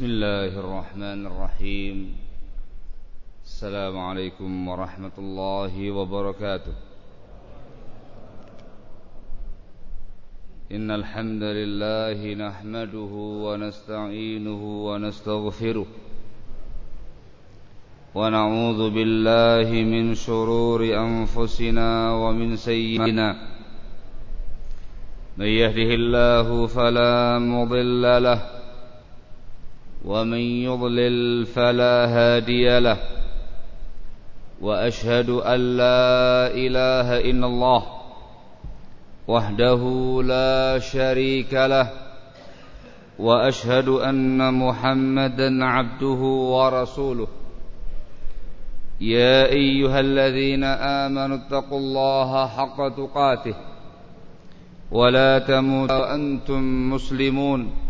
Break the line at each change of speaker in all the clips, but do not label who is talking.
بسم الله الرحمن الرحيم. السلام عليكم ورحمة الله وبركاته. إن الحمد لله نحمده ونستعينه ونستغفره. ونعوذ بالله من شرور أنفسنا ومن سيئنا من يهده الله فلا مضل له ومن يضلل فلا هادي له وأشهد أن لا إله إلا الله وحده لا شريك له وأشهد أن محمدا عبده ورسوله. يا أيها الذين آمنوا اتقوا الله حق تقاته ولا تموتوا وأنتم مسلمون.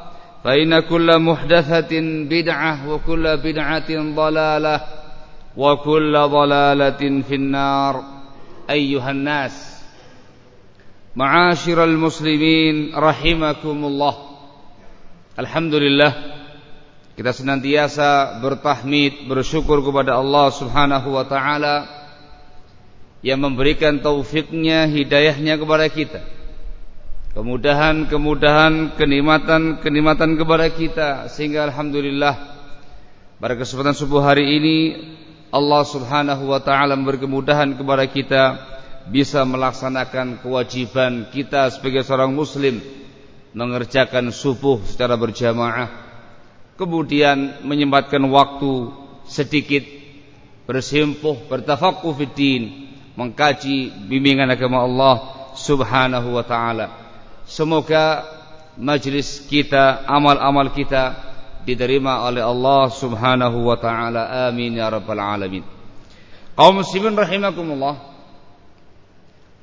فإن كل محدثة بدعة وكل بدعة ضلالة وكل ضلالة في النار أيها الناس معاشر المسلمين رحمكم الله الحمد لله kita senantiasa bertahmid bersyukur kepada Allah Subhanahu wa taala yang memberikan taufiknya hidayahnya kepada kita kemudahan-kemudahan, kenikmatan-kenikmatan kepada kita. Sehingga alhamdulillah pada kesempatan subuh hari ini Allah Subhanahu wa taala memberi kemudahan kepada kita bisa melaksanakan kewajiban kita sebagai seorang muslim mengerjakan subuh secara berjamaah kemudian menyempatkan waktu sedikit bersimpuh bertafaqquh fid mengkaji bimbingan agama Allah Subhanahu wa taala Semoga majlis kita, amal-amal kita diterima oleh Allah Subhanahu wa taala. Amin ya rabbal alamin. Kaum muslimin rahimakumullah.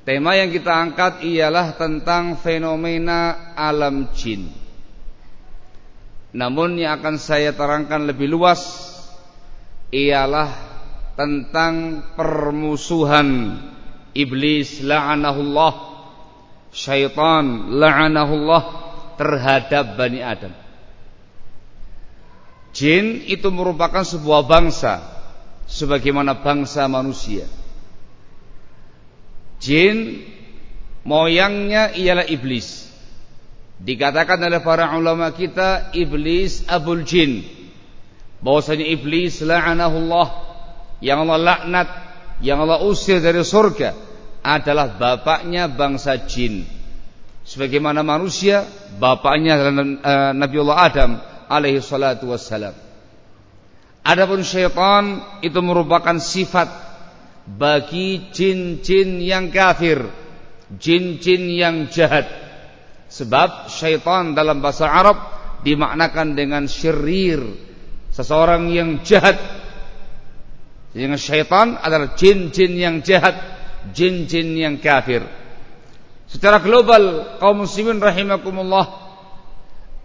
Tema yang kita angkat ialah tentang fenomena alam jin. Namun yang akan saya terangkan lebih luas ialah tentang permusuhan iblis la'anahullah syaitan la'anahullah terhadap Bani Adam. Jin itu merupakan sebuah bangsa sebagaimana bangsa manusia. Jin moyangnya ialah iblis. Dikatakan oleh para ulama kita iblis abul jin. Bahwasanya iblis la'anahullah yang Allah laknat, yang Allah usir dari surga adalah bapaknya bangsa jin. Sebagaimana manusia, bapaknya adalah uh, Nabiullah Adam alaihi salatu wassalam. Adapun syaitan itu merupakan sifat bagi jin-jin yang kafir, jin-jin yang jahat. Sebab syaitan dalam bahasa Arab dimaknakan dengan syirir, seseorang yang jahat. Sehingga syaitan adalah jin-jin yang jahat jin-jin yang kafir. Secara global kaum muslimin rahimakumullah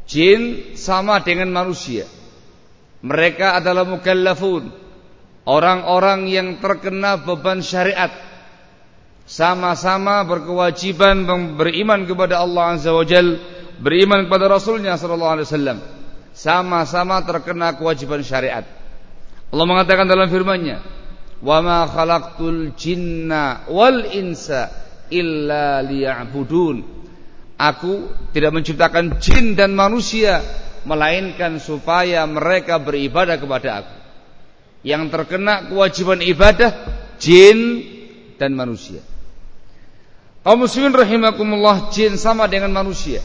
jin sama dengan manusia. Mereka adalah mukallafun, orang-orang yang terkena beban syariat. Sama-sama berkewajiban beriman kepada Allah Azza wa Jal, beriman kepada Rasulnya sallallahu alaihi wasallam. Sama-sama terkena kewajiban syariat. Allah mengatakan dalam firman-Nya, wa ma khalaqtul jinna wal insa illa liya'budun aku tidak menciptakan jin dan manusia melainkan supaya mereka beribadah kepada aku. Yang terkena kewajiban ibadah jin dan manusia. Kaum muslimin rahimakumullah jin sama dengan manusia.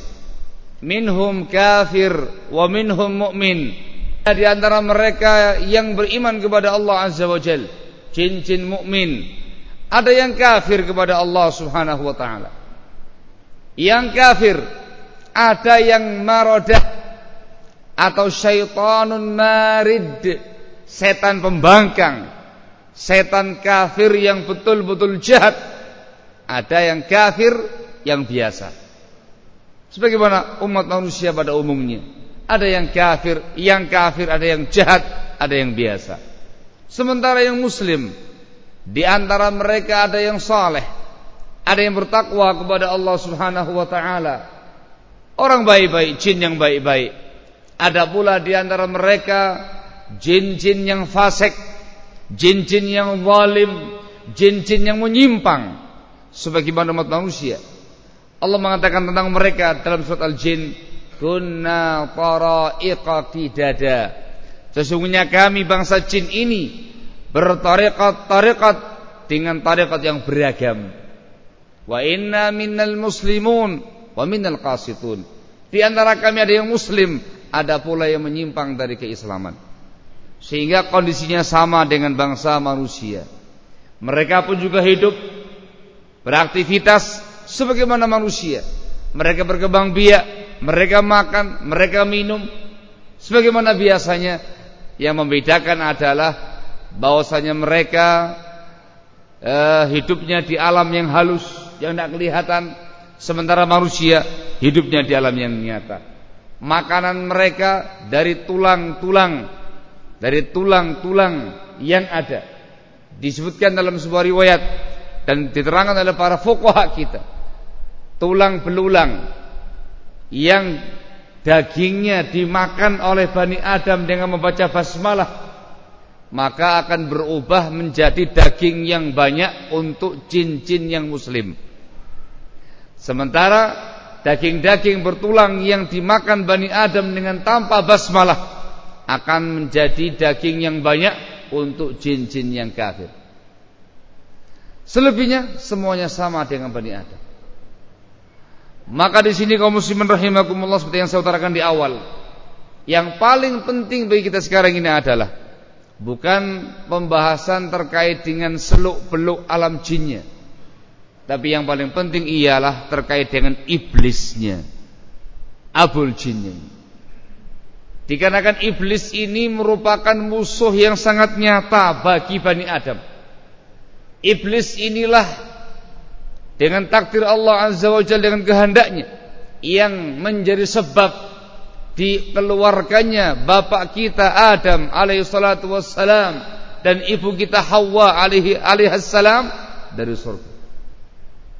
Minhum kafir wa minhum mu'min. Di antara mereka yang beriman kepada Allah Azza wa Jal. Jin-jin mukmin. Ada yang kafir kepada Allah Subhanahu wa taala. Yang kafir ada yang marodah atau syaitanun marid, setan pembangkang, setan kafir yang betul-betul jahat ada yang kafir, yang biasa. Sebagaimana umat manusia pada umumnya. Ada yang kafir, yang kafir, ada yang jahat, ada yang biasa. Sementara yang muslim, di antara mereka ada yang saleh, ada yang bertakwa kepada Allah Subhanahu wa taala. Orang baik-baik, jin yang baik-baik. Ada pula di antara mereka jin-jin yang fasik, jin-jin yang zalim, jin-jin yang menyimpang sebagaimana umat manusia. Allah mengatakan tentang mereka dalam surat Al-Jin, "Kunna tara'iqa qidada." Sesungguhnya kami bangsa jin ini bertariqat-tariqat dengan tariqat yang beragam. Wa inna minnal muslimun wa minnal qasitun. Di antara kami ada yang muslim, ada pula yang menyimpang dari keislaman. Sehingga kondisinya sama dengan bangsa manusia. Mereka pun juga hidup beraktivitas sebagaimana manusia. Mereka berkembang biak, mereka makan, mereka minum sebagaimana biasanya. Yang membedakan adalah bahwasanya mereka eh, hidupnya di alam yang halus, yang tidak kelihatan, sementara manusia hidupnya di alam yang nyata. Makanan mereka dari tulang-tulang, dari tulang-tulang yang ada. Disebutkan dalam sebuah riwayat dan diterangkan oleh para fuqaha kita tulang belulang yang dagingnya dimakan oleh Bani Adam dengan membaca basmalah maka akan berubah menjadi daging yang banyak untuk jin-jin yang muslim sementara daging-daging bertulang yang dimakan Bani Adam dengan tanpa basmalah akan menjadi daging yang banyak untuk jin-jin yang kafir Selebihnya semuanya sama dengan Bani Adam. Maka di sini kaum muslimin rahimakumullah seperti yang saya utarakan di awal. Yang paling penting bagi kita sekarang ini adalah bukan pembahasan terkait dengan seluk-beluk alam jinnya. Tapi yang paling penting ialah terkait dengan iblisnya. Abul jinnya. Dikarenakan iblis ini merupakan musuh yang sangat nyata bagi Bani Adam. Iblis inilah dengan takdir Allah Azza wa Jalla dengan kehendaknya yang menjadi sebab dikeluarkannya bapak kita Adam alaihi salatu wassalam dan ibu kita Hawa alaihi alaihi salam dari surga.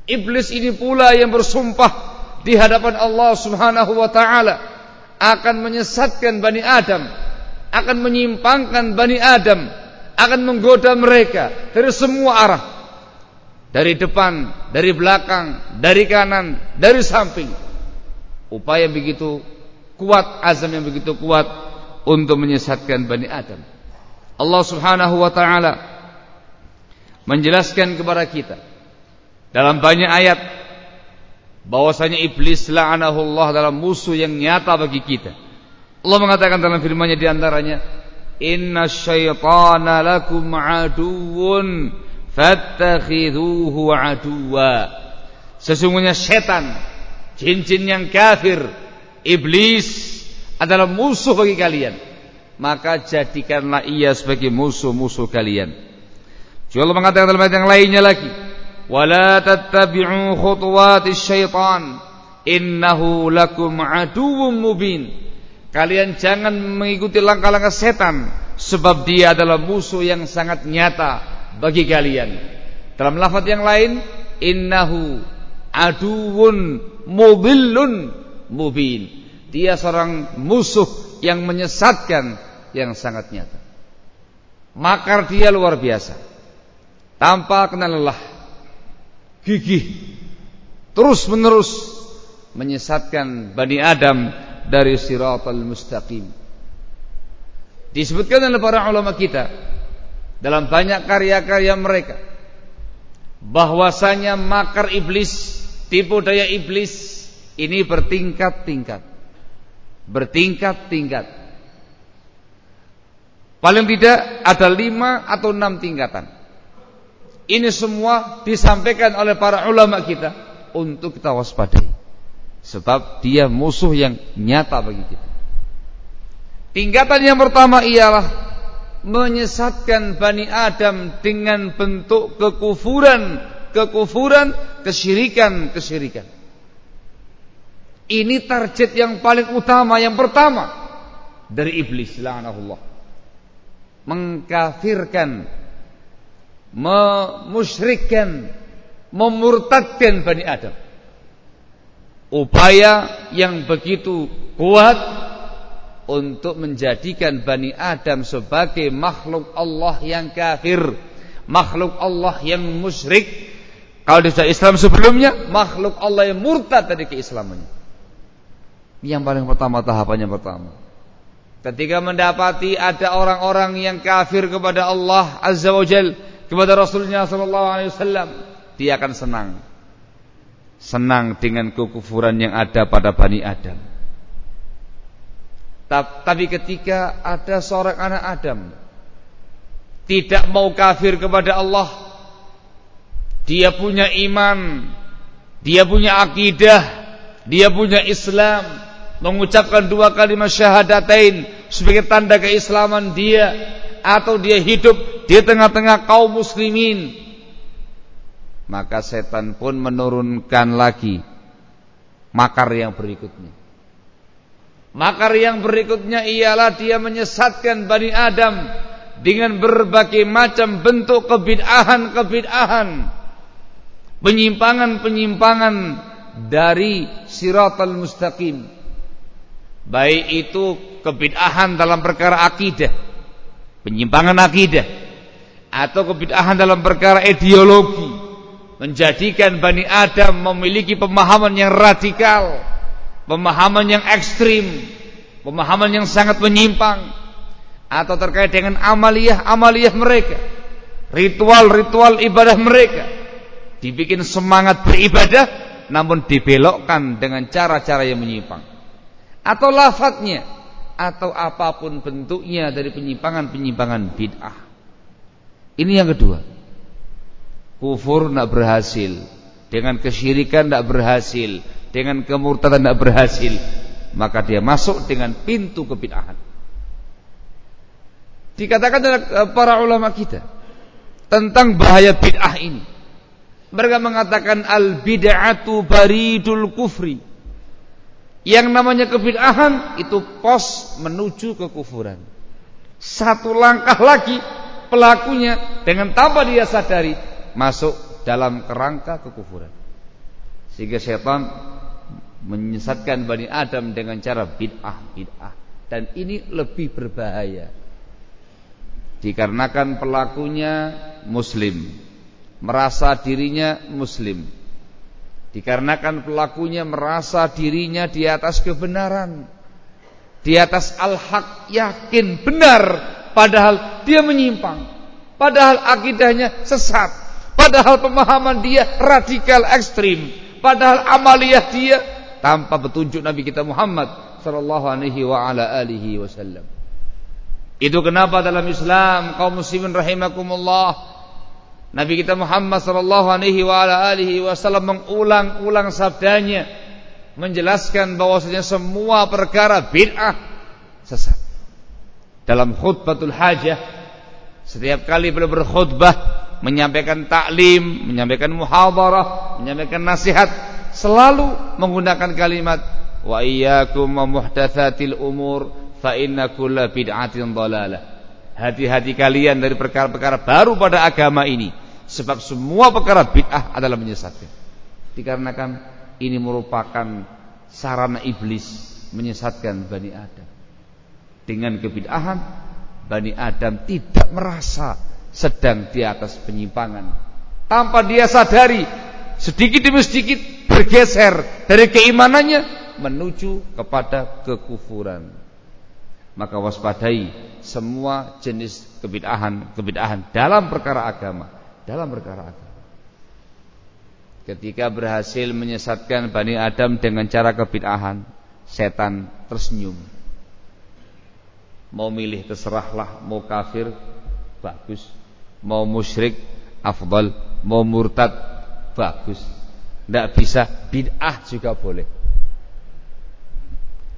Iblis ini pula yang bersumpah di hadapan Allah Subhanahu wa taala akan menyesatkan Bani Adam, akan menyimpangkan Bani Adam akan menggoda mereka dari semua arah. Dari depan, dari belakang, dari kanan, dari samping. Upaya begitu kuat, azam yang begitu kuat untuk menyesatkan Bani Adam. Allah Subhanahu wa taala menjelaskan kepada kita dalam banyak ayat bahwasanya iblis la'anahullah dalam musuh yang nyata bagi kita. Allah mengatakan dalam firman-Nya di antaranya Inna syaitana lakum fattakhidhuhu aduwa. Sesungguhnya setan Jin-jin yang kafir Iblis adalah musuh bagi kalian. Maka jadikanlah ia sebagai musuh-musuh kalian. Juga Allah mengatakan dalam ayat yang lainnya lagi Wala tattabi'u khutuwatis syaitan Innahu lakum aduun mubin. Kalian jangan mengikuti langkah-langkah setan sebab dia adalah musuh yang sangat nyata bagi kalian. Dalam lafaz yang lain, innahu aduun mubillun mubin. Dia seorang musuh yang menyesatkan yang sangat nyata. Makar dia luar biasa. Tanpa kenal lelah. Gigih. Terus menerus menyesatkan Bani Adam dari siratal mustaqim. Disebutkan oleh para ulama kita dalam banyak karya-karya mereka bahwasanya makar iblis, tipu daya iblis ini bertingkat-tingkat. Bertingkat-tingkat. Paling tidak ada lima atau enam tingkatan. Ini semua disampaikan oleh para ulama kita untuk kita waspadai. Sebab dia musuh yang nyata bagi kita. Tingkatan yang pertama ialah menyesatkan Bani Adam dengan bentuk kekufuran, kekufuran, kesyirikan, kesyirikan. Ini target yang paling utama, yang pertama dari iblis la'anahullah. Mengkafirkan, memusyrikkan, memurtadkan Bani Adam. Upaya yang begitu kuat untuk menjadikan Bani Adam sebagai makhluk Allah yang kafir, makhluk Allah yang musyrik. Kalau di Islam sebelumnya, makhluk Allah yang murtad dari keislamannya. Yang paling pertama tahapannya pertama. Ketika mendapati ada orang-orang yang kafir kepada Allah Azza wa Jal, kepada Rasulnya Sallallahu Alaihi Wasallam, dia akan senang. Senang dengan kekufuran yang ada pada Bani Adam. Tapi ketika ada seorang anak Adam tidak mau kafir kepada Allah, dia punya iman, dia punya akidah, dia punya Islam, mengucapkan dua kalimat syahadatain sebagai tanda keislaman dia atau dia hidup di tengah-tengah kaum muslimin, maka setan pun menurunkan lagi makar yang berikutnya. Makar yang berikutnya ialah dia menyesatkan Bani Adam dengan berbagai macam bentuk kebid'ahan-kebid'ahan. Penyimpangan-penyimpangan dari siratal mustaqim. Baik itu kebid'ahan dalam perkara akidah. Penyimpangan akidah. Atau kebid'ahan dalam perkara ideologi. Menjadikan Bani Adam memiliki pemahaman yang radikal pemahaman yang ekstrim, pemahaman yang sangat menyimpang atau terkait dengan amaliyah-amaliyah mereka, ritual-ritual ibadah mereka dibikin semangat beribadah namun dibelokkan dengan cara-cara yang menyimpang atau lafadznya atau apa pun bentuknya dari penyimpangan-penyimpangan bid'ah. Ini yang kedua. Kufur tidak berhasil, dengan kesyirikan tidak berhasil, dengan kemurtadan tidak berhasil, maka dia masuk dengan pintu kebid'ahan. Dikatakan oleh eh, para ulama kita tentang bahaya bid'ah ini. Mereka mengatakan al bid'atu baridul kufri. Yang namanya kebid'ahan itu pos menuju kekufuran. Satu langkah lagi pelakunya dengan tanpa dia sadari masuk dalam kerangka kekufuran. Sehingga setan menyesatkan Bani Adam dengan cara bid'ah bid'ah. Dan ini lebih berbahaya. Dikarenakan pelakunya muslim. Merasa dirinya muslim. Dikarenakan pelakunya merasa dirinya di atas kebenaran. Di atas al-haq yakin benar. Padahal dia menyimpang. Padahal akidahnya sesat. Padahal pemahaman dia radikal ekstrim padahal amaliyah dia tanpa petunjuk Nabi kita Muhammad sallallahu alaihi wa ala alihi wasallam. Itu kenapa dalam Islam kaum muslimin rahimakumullah Nabi kita Muhammad sallallahu alaihi wa ala alihi wasallam mengulang-ulang sabdanya menjelaskan bahwasanya semua perkara bid'ah sesat. Dalam khutbatul hajah setiap kali beliau berkhutbah menyampaikan taklim, menyampaikan muhadarah, menyampaikan nasihat selalu menggunakan kalimat wa iyyakum muhdatsatil umur fa inna kulla bid'atin dhalalah. Hati-hati kalian dari perkara-perkara baru pada agama ini sebab semua perkara bid'ah adalah menyesatkan. Dikarenakan ini merupakan sarana iblis menyesatkan Bani Adam. Dengan kebid'ahan Bani Adam tidak merasa sedang di atas penyimpangan. Tanpa dia sadari sedikit demi sedikit bergeser dari keimanannya menuju kepada kekufuran. Maka waspadai semua jenis kebid'ahan-kebid'ahan dalam perkara agama, dalam perkara agama. Ketika berhasil menyesatkan Bani Adam dengan cara kebid'ahan, setan tersenyum. Mau milih terserahlah, mau kafir bagus, mau musyrik afdal, mau murtad bagus. Tidak bisa bid'ah juga boleh.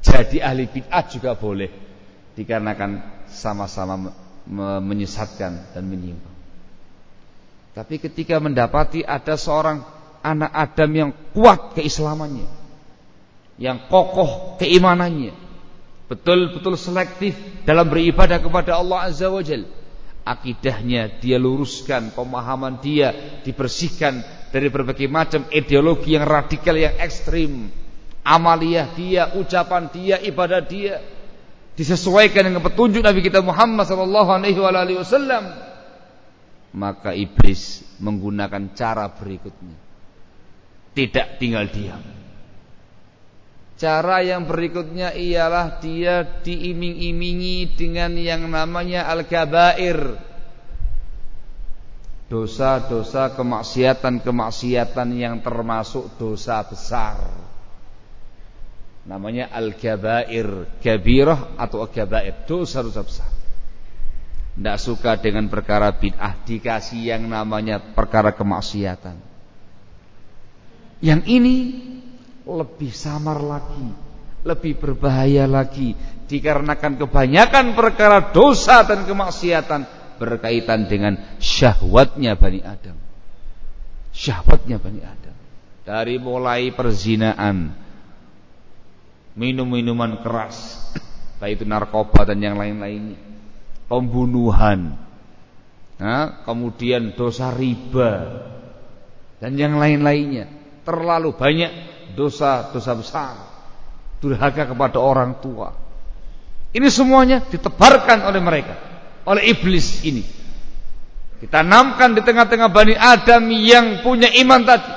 Jadi ahli bid'ah juga boleh dikarenakan sama-sama menyesatkan dan menyimpang. Tapi ketika mendapati ada seorang anak Adam yang kuat keislamannya, yang kokoh keimanannya, betul-betul selektif dalam beribadah kepada Allah Azza wa Jal, akidahnya dia luruskan, pemahaman dia dibersihkan dari berbagai macam ideologi yang radikal yang ekstrim, amaliyah dia, ucapan dia, ibadah dia disesuaikan dengan petunjuk Nabi kita Muhammad wasallam. Maka iblis menggunakan cara berikutnya. Tidak tinggal diam cara yang berikutnya ialah dia diiming-imingi dengan yang namanya al-kabair. Dosa-dosa kemaksiatan-kemaksiatan yang termasuk dosa besar. Namanya al-kabair, kabirah atau kabair, dosa-dosa besar. Tidak suka dengan perkara bid'ah, dikasih yang namanya perkara kemaksiatan. Yang ini lebih samar lagi, lebih berbahaya lagi dikarenakan kebanyakan perkara dosa dan kemaksiatan berkaitan dengan syahwatnya Bani Adam. Syahwatnya Bani Adam. Dari mulai perzinaan, minum-minuman keras, baik itu narkoba dan yang lain-lainnya, pembunuhan, nah, kemudian dosa riba dan yang lain-lainnya. Terlalu banyak dosa-dosa besar, durhaka kepada orang tua. Ini semuanya ditebarkan oleh mereka, oleh iblis ini. Ditanamkan di tengah-tengah Bani Adam yang punya iman tadi.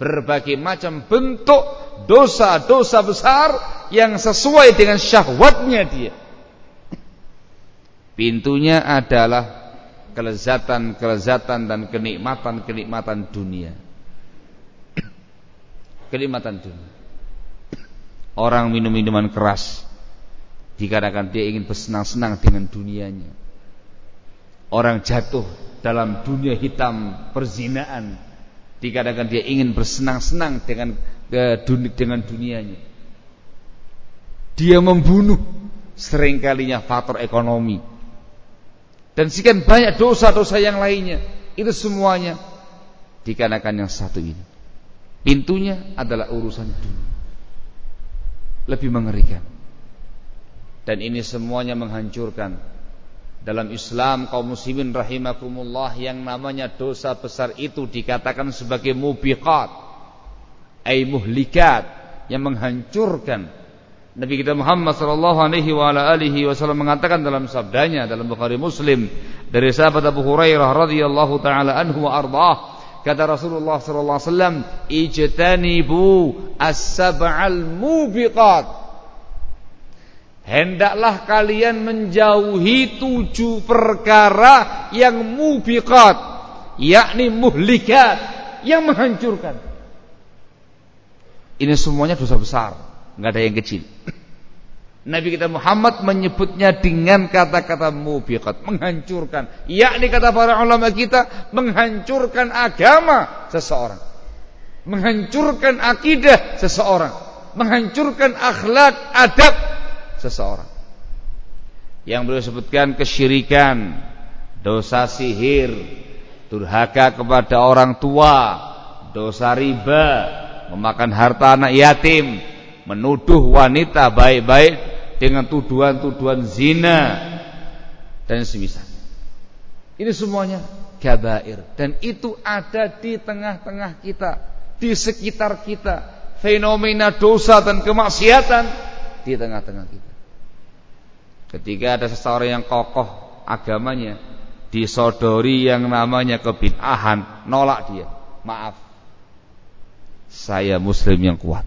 Berbagai macam bentuk dosa-dosa besar yang sesuai dengan syahwatnya dia. Pintunya adalah kelezatan-kelezatan dan kenikmatan-kenikmatan dunia. Kenikmatan dunia. Orang minum minuman keras dikarenakan dia ingin bersenang-senang dengan dunianya. Orang jatuh dalam dunia hitam perzinaan dikarenakan dia ingin bersenang-senang dengan dengan dunianya. Dia membunuh seringkalinya faktor ekonomi. Dan sekian banyak dosa-dosa yang lainnya. Itu semuanya dikarenakan yang satu ini. Pintunya adalah urusan dunia. Lebih mengerikan. Dan ini semuanya menghancurkan dalam Islam kaum muslimin rahimakumullah yang namanya dosa besar itu dikatakan sebagai mubiqat ay muhlikat yang menghancurkan Nabi kita Muhammad sallallahu alaihi wa alihi wasallam mengatakan dalam sabdanya dalam Bukhari Muslim dari sahabat Abu Hurairah radhiyallahu taala anhu wa ardhah kata Rasulullah sallallahu alaihi wasallam ijtanibu as-sab'al mubiqat Hendaklah kalian menjauhi tujuh perkara yang mubiqat yakni muhlikat yang menghancurkan ini semuanya dosa besar, nggak ada yang kecil. Nabi kita Muhammad menyebutnya dengan kata-kata mubiqat, menghancurkan. Yakni kata para ulama kita, menghancurkan agama seseorang. Menghancurkan akidah seseorang. Menghancurkan akhlak, adab seseorang. Yang beliau sebutkan kesyirikan, dosa sihir, durhaka kepada orang tua, dosa riba, memakan harta anak yatim, menuduh wanita baik-baik dengan tuduhan-tuduhan zina dan semisal. Ini semuanya gabair dan itu ada di tengah-tengah kita, di sekitar kita. Fenomena dosa dan kemaksiatan di tengah-tengah kita. Ketika ada seseorang yang kokoh agamanya disodori yang namanya kebid'ahan, nolak dia. Maaf, saya muslim yang kuat.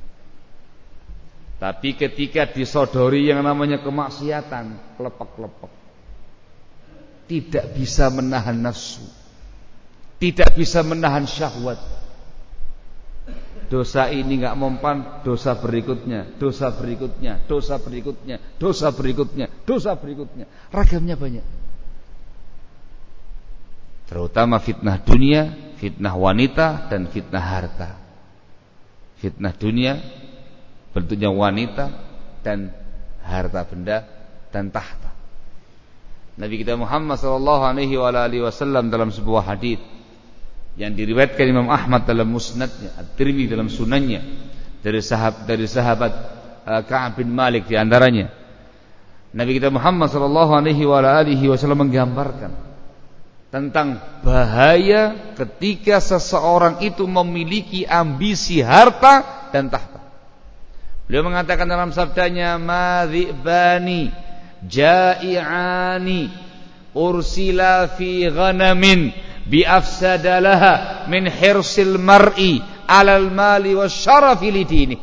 Tapi ketika disodori yang namanya kemaksiatan, kelepek-kelepek. Tidak bisa menahan nafsu. Tidak bisa menahan syahwat. Dosa ini nggak mempan, dosa berikutnya, dosa berikutnya, dosa berikutnya, dosa berikutnya, dosa berikutnya. Ragamnya banyak. Terutama fitnah dunia, fitnah wanita dan fitnah harta. Fitnah dunia bentuknya wanita dan harta benda dan tahta. Nabi kita Muhammad sallallahu alaihi wasallam dalam sebuah hadis yang diriwayatkan Imam Ahmad dalam musnadnya, At-Tirmidzi dalam sunannya dari sahabat dari sahabat uh, Ka'ab bin Malik di antaranya. Nabi kita Muhammad sallallahu alaihi wasallam menggambarkan tentang bahaya ketika seseorang itu memiliki ambisi harta dan tahta. Beliau mengatakan dalam sabdanya madhibani ja'i'ani ursila fi ghanamin bi afsadalaha min hirsil mar'i alal mali wasyarafi lidini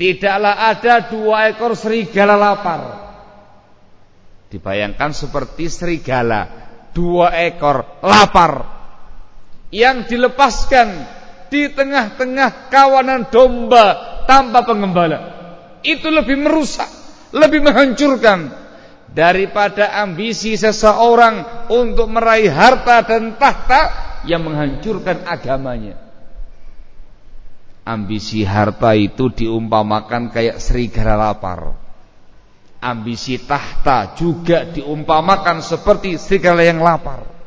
tidaklah ada dua ekor serigala lapar. Dibayangkan seperti serigala dua ekor lapar yang dilepaskan di tengah-tengah kawanan domba tanpa pengembala itu lebih merusak lebih menghancurkan daripada ambisi seseorang untuk meraih harta dan tahta yang menghancurkan agamanya. Ambisi harta itu diumpamakan kayak serigala lapar. Ambisi tahta juga diumpamakan seperti serigala yang lapar.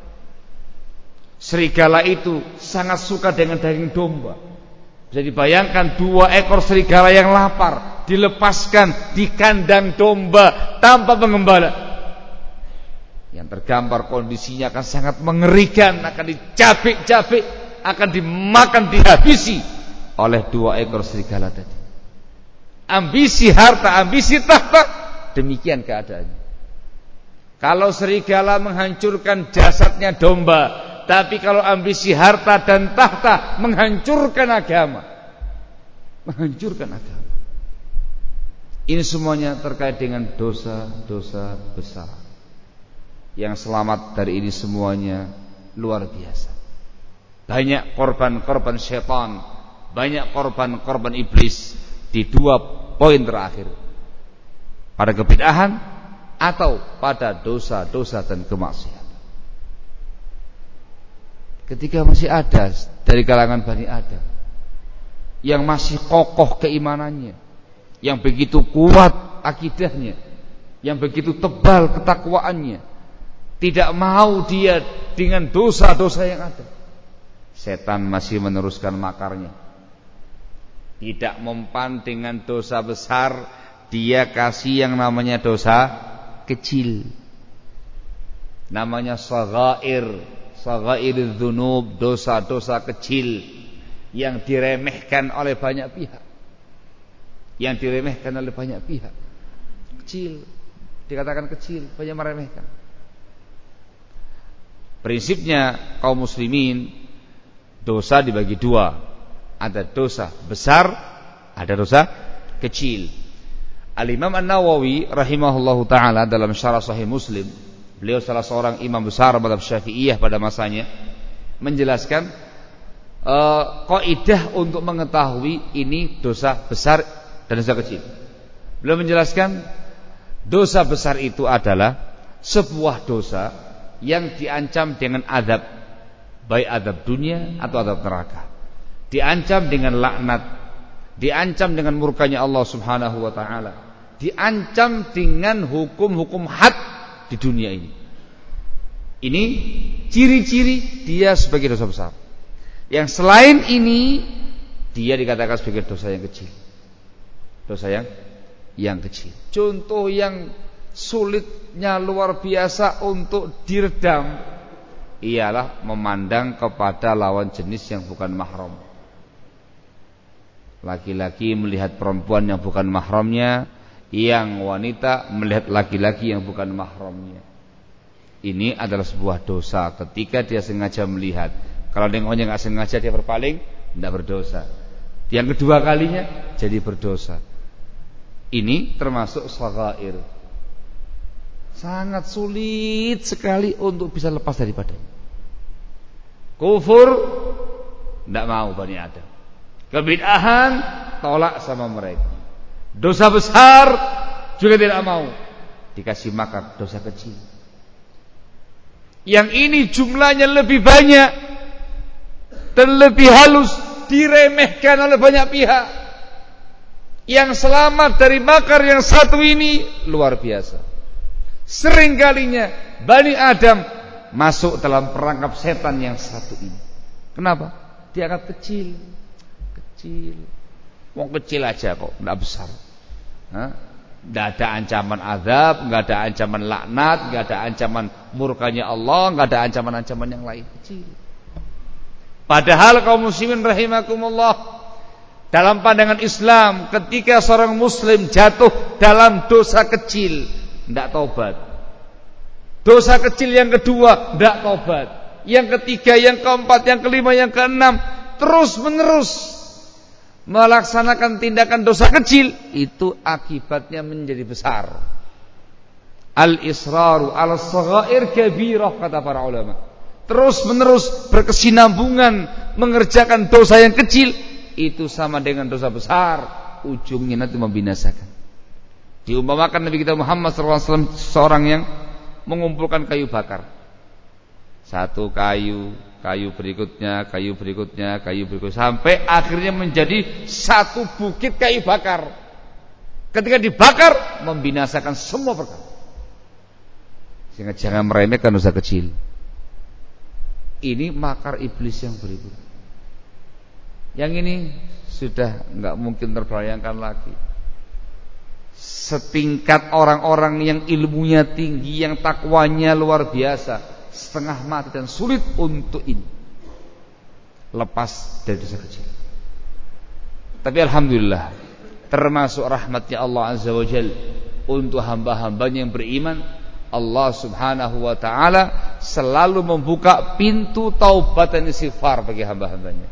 Serigala itu sangat suka dengan daging domba. Bisa dibayangkan dua ekor serigala yang lapar dilepaskan di kandang domba tanpa pengembala. Yang tergambar kondisinya akan sangat mengerikan, akan dicabik-cabik, akan dimakan, dihabisi oleh dua ekor serigala tadi. Ambisi harta, ambisi tahta, demikian keadaannya. Kalau serigala menghancurkan jasadnya domba, tapi kalau ambisi harta dan tahta menghancurkan agama. Menghancurkan agama. Ini semuanya terkait dengan dosa-dosa besar. Yang selamat dari ini semuanya luar biasa. Banyak korban-korban setan, banyak korban-korban iblis di dua poin terakhir. Pada kebid'ahan atau pada dosa-dosa dan kemaksiatan. Ketika masih ada dari kalangan Bani Adam yang masih kokoh keimanannya, yang begitu kuat akidahnya, yang begitu tebal ketakwaannya, tidak mau dia dengan dosa-dosa yang ada. Setan masih meneruskan makarnya. Tidak mempan dengan dosa besar, dia kasih yang namanya dosa kecil. Namanya sagair, sagair dzunub, dosa-dosa kecil yang diremehkan oleh banyak pihak yang diremehkan oleh banyak pihak. Kecil, dikatakan kecil, banyak meremehkan. Prinsipnya kaum muslimin dosa dibagi dua. Ada dosa besar, ada dosa kecil. Al-Imam An-Nawawi rahimahullahu taala dalam syarah sahih Muslim, beliau salah seorang imam besar madhab Syafi'iyah pada masanya menjelaskan uh, kaidah untuk mengetahui ini dosa besar dan dosa kecil. Beliau menjelaskan dosa besar itu adalah sebuah dosa yang diancam dengan adab baik adab dunia atau adab neraka. Diancam dengan laknat, diancam dengan murkanya Allah Subhanahu wa taala, diancam dengan hukum-hukum had di dunia ini. Ini ciri-ciri dia sebagai dosa besar. Yang selain ini dia dikatakan sebagai dosa yang kecil dosa yang yang kecil. Contoh yang sulitnya luar biasa untuk diredam ialah memandang kepada lawan jenis yang bukan mahram. Laki-laki melihat perempuan yang bukan mahramnya, yang wanita melihat laki-laki yang bukan mahramnya. Ini adalah sebuah dosa ketika dia sengaja melihat. Kalau nengoknya nggak sengaja dia berpaling, tidak berdosa. Yang kedua kalinya jadi berdosa. Ini termasuk sagair. Sangat sulit sekali untuk bisa lepas daripadanya. Kufur tidak mau Bani Adam. Kebid'ahan tolak sama mereka. Dosa besar juga tidak mau. Dikasih makan dosa kecil. Yang ini jumlahnya lebih banyak dan lebih halus diremehkan oleh banyak pihak. Yang selamat dari makar yang satu ini luar biasa. Seringkalinya Bani Adam masuk dalam perangkap setan yang satu ini. Kenapa? Dianggap kecil. Kecil. Mau kecil aja kok, tidak besar. Tidak ada ancaman azab, tidak ada ancaman laknat, tidak ada ancaman murkanya Allah, tidak ada ancaman-ancaman yang lain. Kecil. Padahal kaum muslimin rahimakumullah dalam pandangan Islam ketika seorang muslim jatuh dalam dosa kecil tidak tobat. Dosa kecil yang kedua tidak tobat. Yang ketiga, yang keempat, yang kelima, yang keenam terus menerus melaksanakan tindakan dosa kecil itu akibatnya menjadi besar. Al-israru al-saghair kabirah kata para ulama. Terus menerus berkesinambungan mengerjakan dosa yang kecil itu sama dengan dosa besar. Ujungnya nanti membinasakan. Diumpamakan Nabi kita Muhammad SAW seorang yang mengumpulkan kayu bakar. Satu kayu kayu berikutnya kayu berikutnya kayu berikutnya sampai akhirnya menjadi satu bukit kayu bakar. Ketika dibakar membinasakan semua perkara. Sehingga jangan meremehkan dosa kecil. Ini makar iblis yang berikut. Yang ini sudah nggak mungkin terbayangkan lagi. Setingkat orang-orang yang ilmunya tinggi, yang takwanya luar biasa, setengah mati dan sulit untuk ini lepas dari dosa kecil. Tapi alhamdulillah termasuk rahmatnya Allah Azza wa Jal untuk hamba-hambanya yang beriman Allah Subhanahu wa taala selalu membuka pintu taubat dan istighfar bagi hamba-hambanya.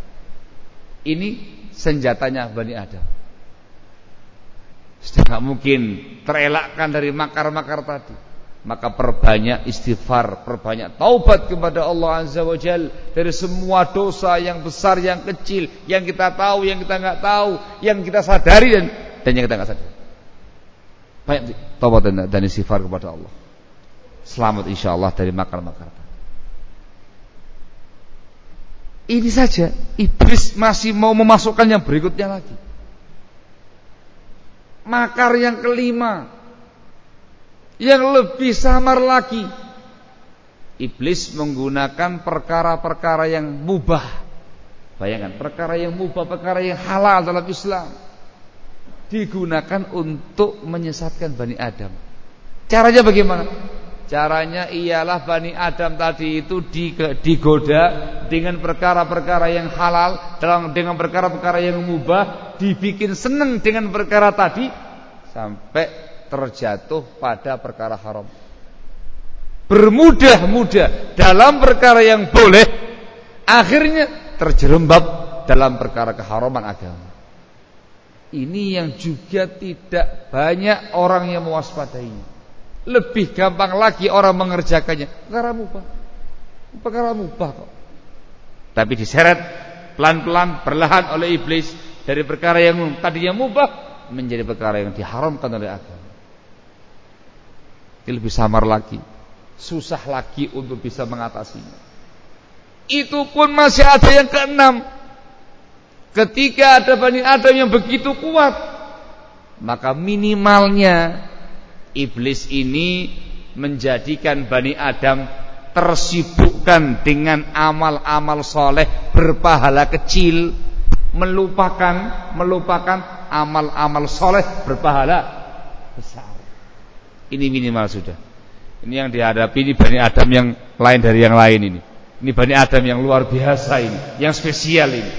Ini senjatanya Bani Adam. Sudah mungkin terelakkan dari makar-makar tadi. Maka perbanyak istighfar, perbanyak taubat kepada Allah Azza wa Jal dari semua dosa yang besar, yang kecil, yang kita tahu, yang kita nggak tahu, yang kita sadari dan dan yang kita nggak sadari. Banyak taubat dan, dan istighfar kepada Allah selamat insya Allah dari makar-makar. Ini saja iblis masih mau memasukkan yang berikutnya lagi. Makar yang kelima yang lebih samar lagi. Iblis menggunakan perkara-perkara yang mubah. Bayangkan, perkara yang mubah, perkara yang halal dalam Islam digunakan untuk menyesatkan Bani Adam. Caranya bagaimana? Caranya ialah Bani Adam tadi itu digoda dengan perkara-perkara yang halal, dengan perkara-perkara yang mubah, dibikin senang dengan perkara tadi sampai terjatuh pada perkara haram. Bermudah-mudah dalam perkara yang boleh, akhirnya terjerembab dalam perkara keharaman agama. Ini yang juga tidak banyak orang yang mewaspadainya. Lebih gampang lagi orang mengerjakannya. Perkara mubah. Perkara mubah kok. Tapi diseret pelan-pelan perlahan oleh iblis dari perkara yang tadinya mubah menjadi perkara yang diharamkan oleh agama. Ini lebih samar lagi. Susah lagi untuk bisa mengatasinya. Itu pun masih ada yang keenam. Ketika ada Bani Adam yang begitu kuat, maka minimalnya Iblis ini menjadikan Bani Adam tersibukkan dengan amal-amal soleh berpahala kecil melupakan melupakan amal-amal soleh berpahala besar ini minimal sudah. Ini yang dihadapi ini Bani Adam yang lain dari yang lain ini. Ini Bani Adam yang luar biasa ini yang spesial ini.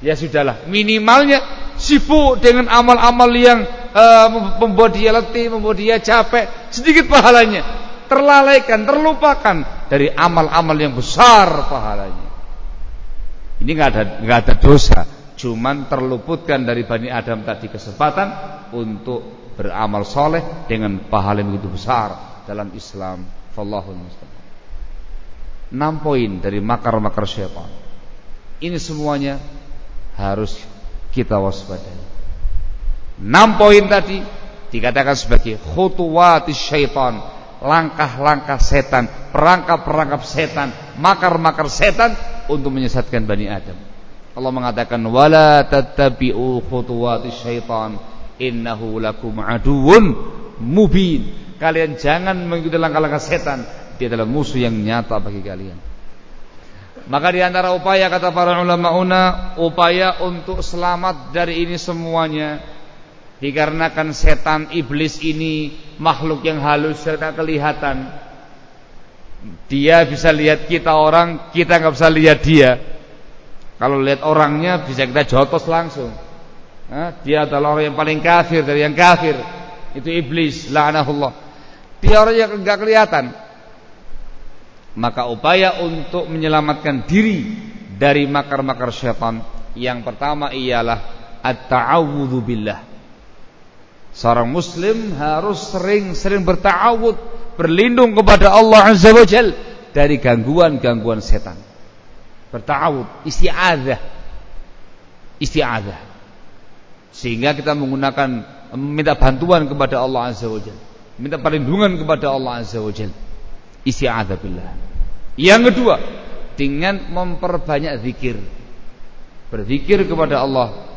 Ya sudahlah minimalnya sibuk dengan amal-amal yang uh, membuat dia letih, membuat dia capek, sedikit pahalanya, terlalaikan, terlupakan dari amal-amal yang besar pahalanya. Ini nggak ada nggak ada dosa, Cuman terluputkan dari Bani Adam tadi kesempatan untuk beramal soleh dengan pahala yang begitu besar dalam Islam. Fallahul mustaqim. Enam poin dari makar-makar syaitan. Ini semuanya harus kita waspadai. Enam poin tadi dikatakan sebagai khutuwati syaitan, langkah-langkah setan, perangkap-perangkap setan, makar-makar setan untuk menyesatkan Bani Adam. Allah mengatakan wala tattabi'u khutuwati syaitan innahu lakum aduun mubin. Kalian jangan mengikuti langkah-langkah setan, dia adalah musuh yang nyata bagi kalian. Maka di antara upaya kata para ulama una upaya untuk selamat dari ini semuanya dikarenakan setan iblis ini makhluk yang halus serta kelihatan. Dia bisa lihat kita orang, kita nggak bisa lihat dia. Kalau lihat orangnya bisa kita jotos langsung. Dia adalah orang yang paling kafir dari yang kafir. Itu iblis, la'anahullah. Dia orang yang enggak kelihatan. Maka upaya untuk menyelamatkan diri dari makar-makar syaitan yang pertama ialah at-ta'awudzu billah. Seorang muslim harus sering-sering berta'awud, berlindung kepada Allah Azza wa Jal dari gangguan-gangguan setan bertawud, isti'adzah. Isti'adzah. Sehingga kita menggunakan minta bantuan kepada Allah Azza wa Jalla. Minta perlindungan kepada Allah Azza wa Jalla. Isti'adzah billah. Yang kedua, dengan memperbanyak zikir. Berzikir kepada Allah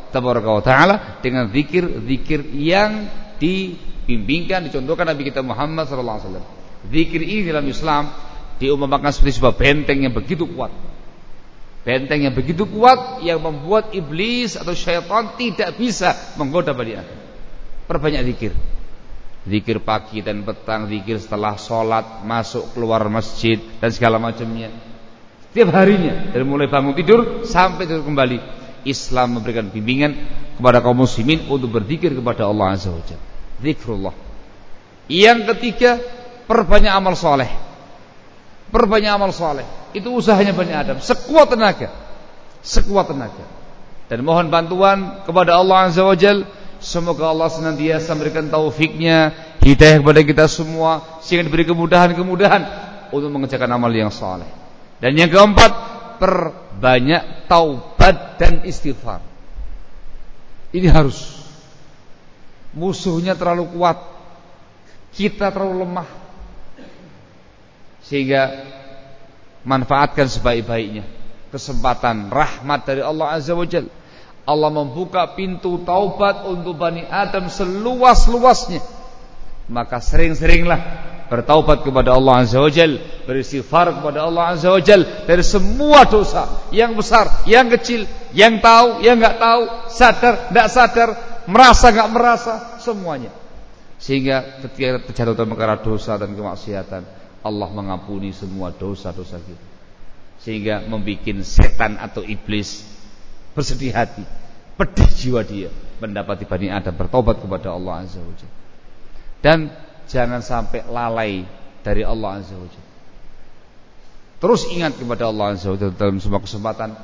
taala dengan zikir-zikir yang dibimbingkan dicontohkan Nabi kita Muhammad wasallam. Zikir ini dalam Islam diumpamakan seperti sebuah benteng yang begitu kuat. Benteng yang begitu kuat yang membuat iblis atau syaitan tidak bisa menggoda Bani Adam. Perbanyak zikir. Zikir pagi dan petang, zikir setelah sholat, masuk keluar masjid dan segala macamnya. Setiap harinya dari mulai bangun tidur sampai tidur kembali. Islam memberikan bimbingan kepada kaum muslimin untuk berzikir kepada Allah Azza wa Jalla. Zikrullah. Yang ketiga, perbanyak amal soleh. Perbanyak amal soleh itu usahanya Bani Adam. Sekuat tenaga. Sekuat tenaga. Dan mohon bantuan kepada Allah Azza wa Jal. Semoga Allah senantiasa memberikan taufiknya hidayah kepada kita semua sehingga diberi kemudahan-kemudahan untuk mengerjakan amal yang saleh. Dan yang keempat perbanyak taubat dan istighfar. Ini harus. Musuhnya terlalu kuat. Kita terlalu lemah sehingga manfaatkan sebaik-baiknya. Kesempatan rahmat dari Allah Azza wa Jal. Allah membuka pintu taubat untuk Bani Adam seluas-luasnya. Maka sering-seringlah bertaubat kepada Allah Azza wa Jal. Beristighfar kepada Allah Azza wa Jal. Dari semua dosa. Yang besar, yang kecil yang tahu, yang enggak tahu sadar, enggak sadar merasa enggak merasa semuanya. Sehingga ketika terjatuh dalam perkara dosa dan kemaksiatan Allah mengampuni semua dosa-dosa kita. Sehingga membuat setan atau iblis bersedih hati, pedih jiwa dia mendapati Bani Adam bertobat kepada Allah Azza wa Dan jangan sampai lalai dari Allah Azza wa Terus ingat kepada Allah Azza wa dalam semua kesempatan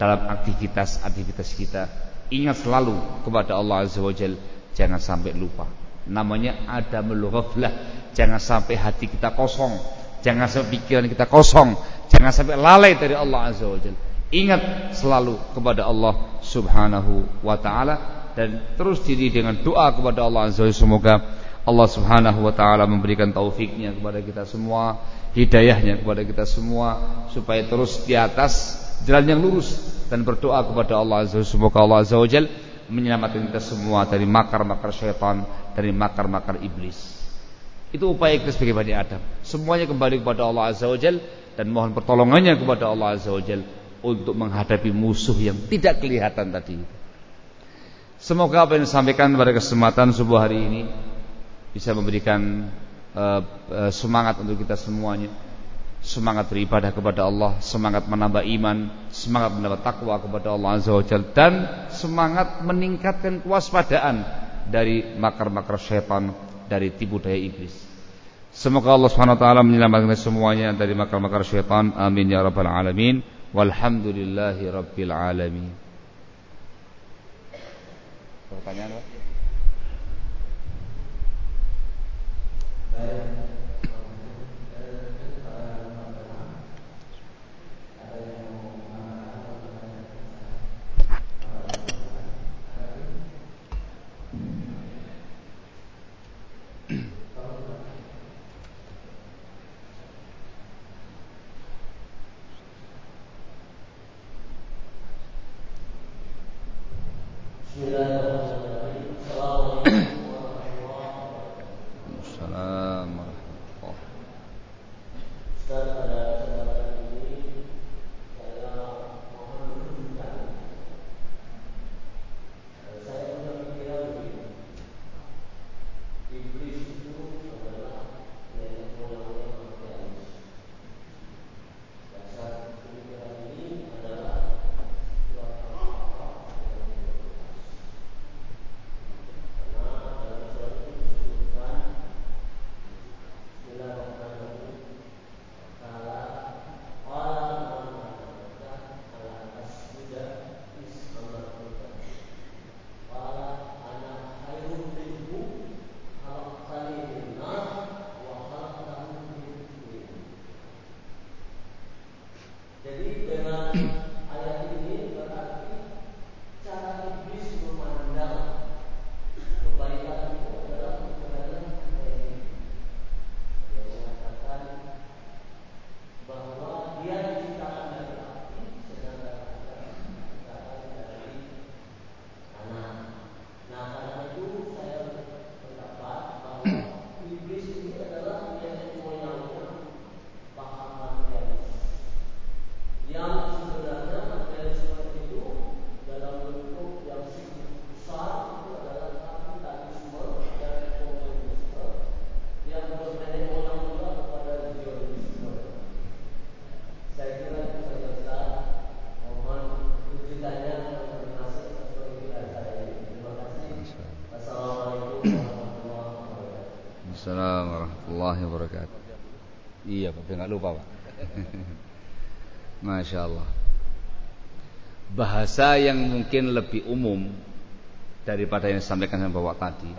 dalam aktivitas-aktivitas kita. Ingat selalu kepada Allah Azza wa Jangan sampai lupa. Namanya ada ghaflah Jangan sampai hati kita kosong, jangan sampai pikiran kita kosong, jangan sampai lalai dari Allah Azza wa Jalla. Ingat selalu kepada Allah Subhanahu wa taala dan terus diri dengan doa kepada Allah Azza wa semoga Allah Subhanahu wa taala memberikan taufiknya kepada kita semua, hidayahnya kepada kita semua supaya terus di atas jalan yang lurus dan berdoa kepada Allah Azza wa semoga Allah Azza wa Jalla menyelamatkan kita semua dari makar-makar syaitan, dari makar-makar iblis. Itu upaya kita sebagai Bani Adam. Semuanya kembali kepada Allah Azza wa Jal dan mohon pertolongannya kepada Allah Azza wa Jal untuk menghadapi musuh yang tidak kelihatan tadi. Semoga apa yang disampaikan pada kesempatan subuh hari ini bisa memberikan uh, uh, semangat untuk kita semuanya. Semangat beribadah kepada Allah, semangat menambah iman, semangat mendapat takwa kepada Allah Azza wa Jal dan semangat meningkatkan kewaspadaan dari makar-makar syaitan dari tipu daya iblis. Semoga Allah Subhanahu wa taala menyelamatkan semuanya dari makar-makar syaitan. Amin ya rabbal alamin. Walhamdulillahi rabbil alamin. Pertanyaan Pak?
بسم الله الرحمن الرحيم. السلام عليكم ورحمة الله.
السلام ورحمة
الله
nggak lupa Pak. Masya Allah. Bahasa yang mungkin lebih umum daripada yang disampaikan sama Bapak tadi.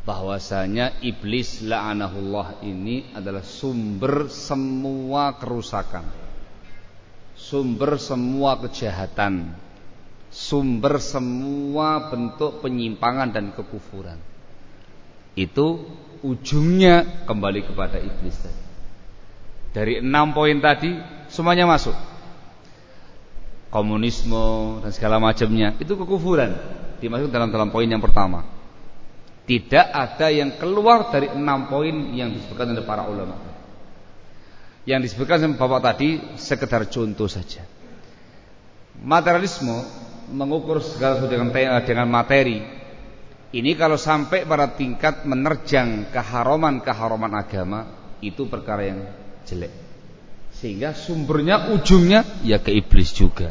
Bahwasanya iblis la'anahullah ini adalah sumber semua kerusakan. Sumber semua kejahatan. Sumber semua bentuk penyimpangan dan kekufuran. Itu ujungnya kembali kepada iblis tadi. Dari enam poin tadi semuanya masuk. Komunisme dan segala macamnya itu kekufuran. Dimasuk dalam dalam poin yang pertama. Tidak ada yang keluar dari enam poin yang disebutkan oleh para ulama. Yang disebutkan sama Bapak tadi sekedar contoh saja. Materialisme mengukur segala sesuatu dengan, materi. Ini kalau sampai pada tingkat menerjang keharaman-keharaman agama itu perkara yang jelek. Sehingga sumbernya ujungnya ya ke iblis juga.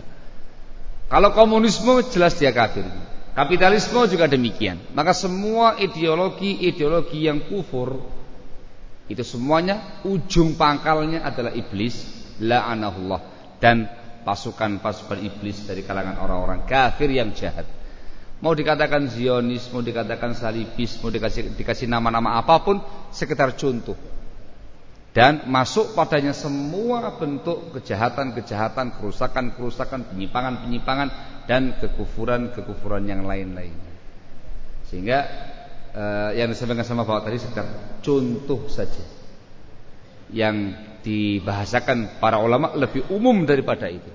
Kalau komunisme jelas dia kafir. Kapitalisme juga demikian. Maka semua ideologi-ideologi yang kufur itu semuanya ujung pangkalnya adalah iblis la'anahullah dan pasukan-pasukan iblis dari kalangan orang-orang kafir yang jahat. Mau dikatakan Zionis, mau dikatakan Salibis, mau dikasih dikasih nama-nama apa pun, sekedar contoh dan masuk padanya semua bentuk kejahatan-kejahatan, kerusakan-kerusakan, penyimpangan-penyimpangan dan kekufuran-kekufuran yang lain-lainnya. Sehingga eh, yang disampaikan sama Bapak tadi sekedar contoh saja. Yang dibahasakan para ulama lebih umum daripada itu.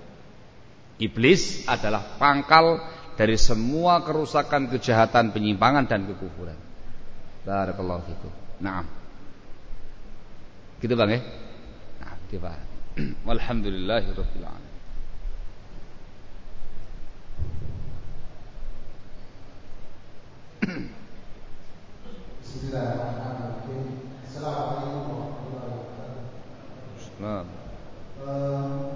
Iblis adalah pangkal dari semua kerusakan, kejahatan, penyimpangan dan kekufuran. Barakallahu fikum. Naam. Gitu Bang ya? Nah, gitu Pak. Walhamdulillahirabbil alamin. Bismillahirrahmanirrahim. Assalamualaikum warahmatullahi wabarakatuh. Assalamualaikum.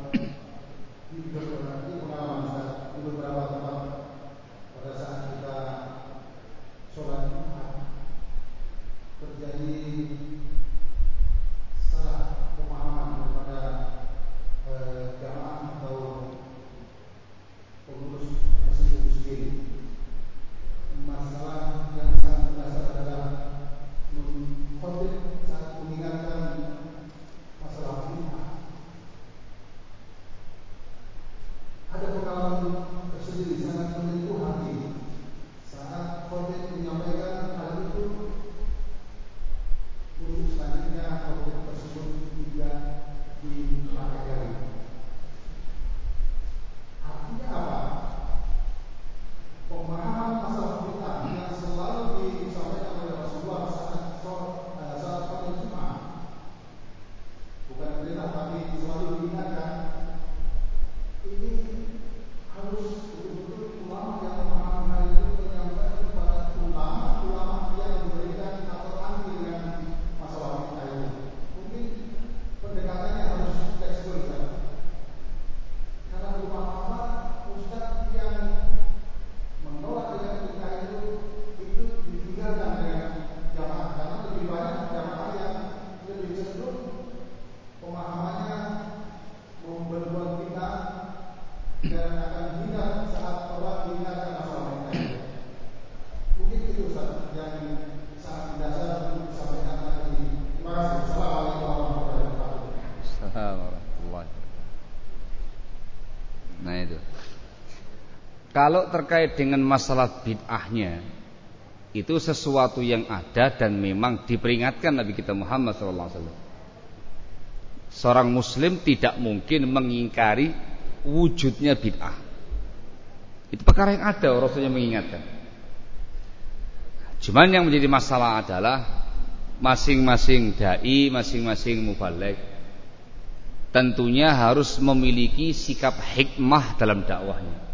Kalau terkait dengan masalah bid'ahnya, itu sesuatu yang ada dan memang diperingatkan Nabi kita Muhammad SAW. Seorang Muslim tidak mungkin mengingkari wujudnya bid'ah. Itu perkara yang ada Rasulnya mengingatkan. Cuman yang menjadi masalah adalah masing-masing dai, masing-masing mubalik tentunya harus memiliki sikap hikmah dalam dakwahnya.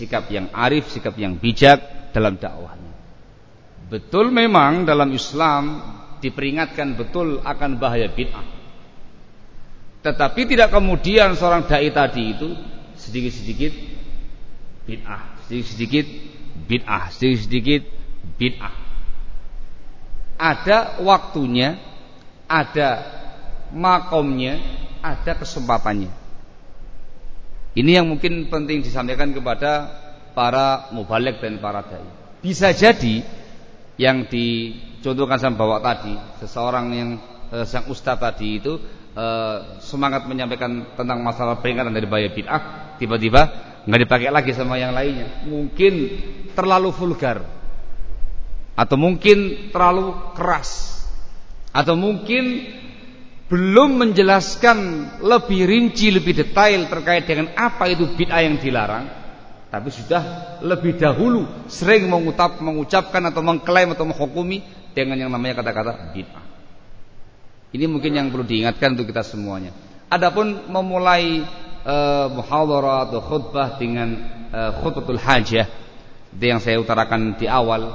Sikap yang arif, sikap yang bijak dalam dakwahnya. Betul memang dalam Islam diperingatkan betul akan bahaya bid'ah. Tetapi tidak kemudian seorang dai tadi itu sedikit-sedikit bid'ah, sedikit-sedikit bid'ah, sedikit-sedikit bid'ah. Ada waktunya, ada makomnya, ada kesempatannya. Ini yang mungkin penting disampaikan kepada para mubalik dan para dai. Bisa jadi yang dicontohkan sama bawa tadi, seseorang yang eh, sang ustaz tadi itu eh, semangat menyampaikan tentang masalah peringatan dari bahaya bid'ah, tiba-tiba nggak dipakai lagi sama yang lainnya. Mungkin terlalu vulgar, atau mungkin terlalu keras, atau mungkin belum menjelaskan lebih rinci, lebih detail terkait dengan apa itu bid'ah yang dilarang tapi sudah lebih dahulu sering mengucap, mengucapkan atau mengklaim atau menghukumi dengan yang namanya kata-kata bid'ah. Ini mungkin yang perlu diingatkan untuk kita semuanya. Adapun memulai e, atau khutbah dengan e, khutbatul hajah itu yang saya utarakan di awal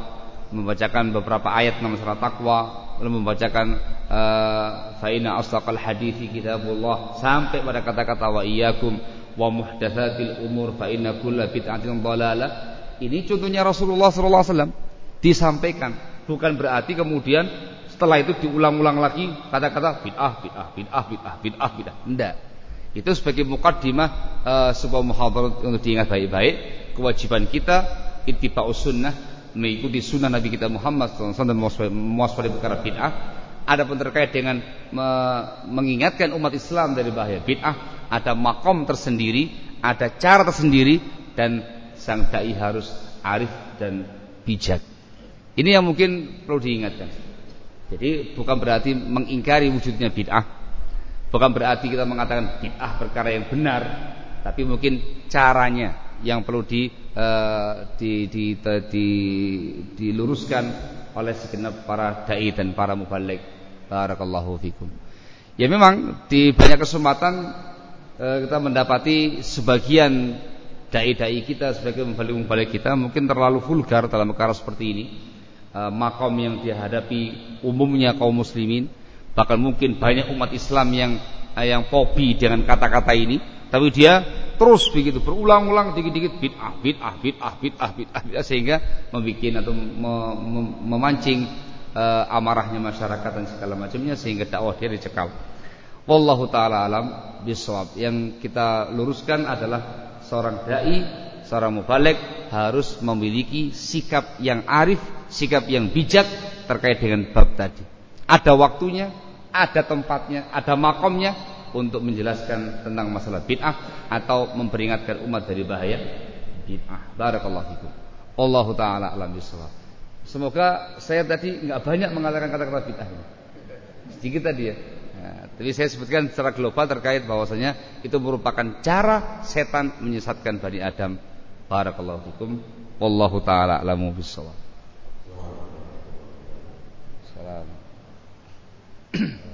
membacakan beberapa ayat masalah takwa lalu membacakan e, fa inna asdaqal hadithi kitabullah sampai pada kata-kata wa iyyakum wa muhdatsatil umur fa inna kulla bid'atin dhalalah. Ini contohnya Rasulullah sallallahu alaihi wasallam disampaikan, bukan berarti kemudian setelah itu diulang-ulang lagi kata-kata bid'ah, bid'ah, bid'ah, bid'ah, bid'ah, bid'ah. Enggak. Itu sebagai mukaddimah uh, sebuah muhadharah untuk diingat baik-baik. Kewajiban kita ittiba'us sunnah mengikuti sunnah Nabi kita Muhammad SAW dan mewaspadai perkara bid'ah. Adapun terkait dengan me mengingatkan umat Islam dari bahaya bid'ah, ada makom tersendiri, ada cara tersendiri dan sang dai harus arif dan bijak. Ini yang mungkin perlu diingatkan. Jadi bukan berarti mengingkari wujudnya bid'ah. Bukan berarti kita mengatakan bid'ah perkara yang benar, tapi mungkin caranya yang perlu di, uh, di, di, di, di diluruskan oleh segenap para dai dan para mubalik. Barakallahu fikum. Ya memang di banyak kesempatan Eh, kita mendapati sebagian dai-dai kita sebagai mubalik-mubalik kita mungkin terlalu vulgar dalam perkara seperti ini. Eh, makom yang dihadapi umumnya kaum muslimin, bahkan mungkin banyak umat Islam yang yang popi dengan kata-kata ini, tapi dia terus begitu berulang-ulang dikit-dikit bid'ah, bid'ah, bid'ah, bid'ah, bid'ah, bid'ah sehingga membuat atau memancing amarahnya masyarakat dan segala macamnya sehingga dakwah dia dicekal. Wallahu taala alam bisawab. Yang kita luruskan adalah seorang dai, seorang mubalik harus memiliki sikap yang arif, sikap yang bijak terkait dengan bab tadi. Ada waktunya, ada tempatnya, ada makomnya untuk menjelaskan tentang masalah bid'ah atau memperingatkan umat dari bahaya bid'ah. Barakallahu fikum. Allahu taala alam bisawab. Semoga saya tadi nggak banyak mengatakan kata-kata bid'ah. Sedikit tadi ya. Nah, tapi saya sebutkan secara global terkait bahwasanya itu merupakan cara setan menyesatkan Bani Adam. Barakallahu fikum. Wallahu taala alamu bissawab. Salam.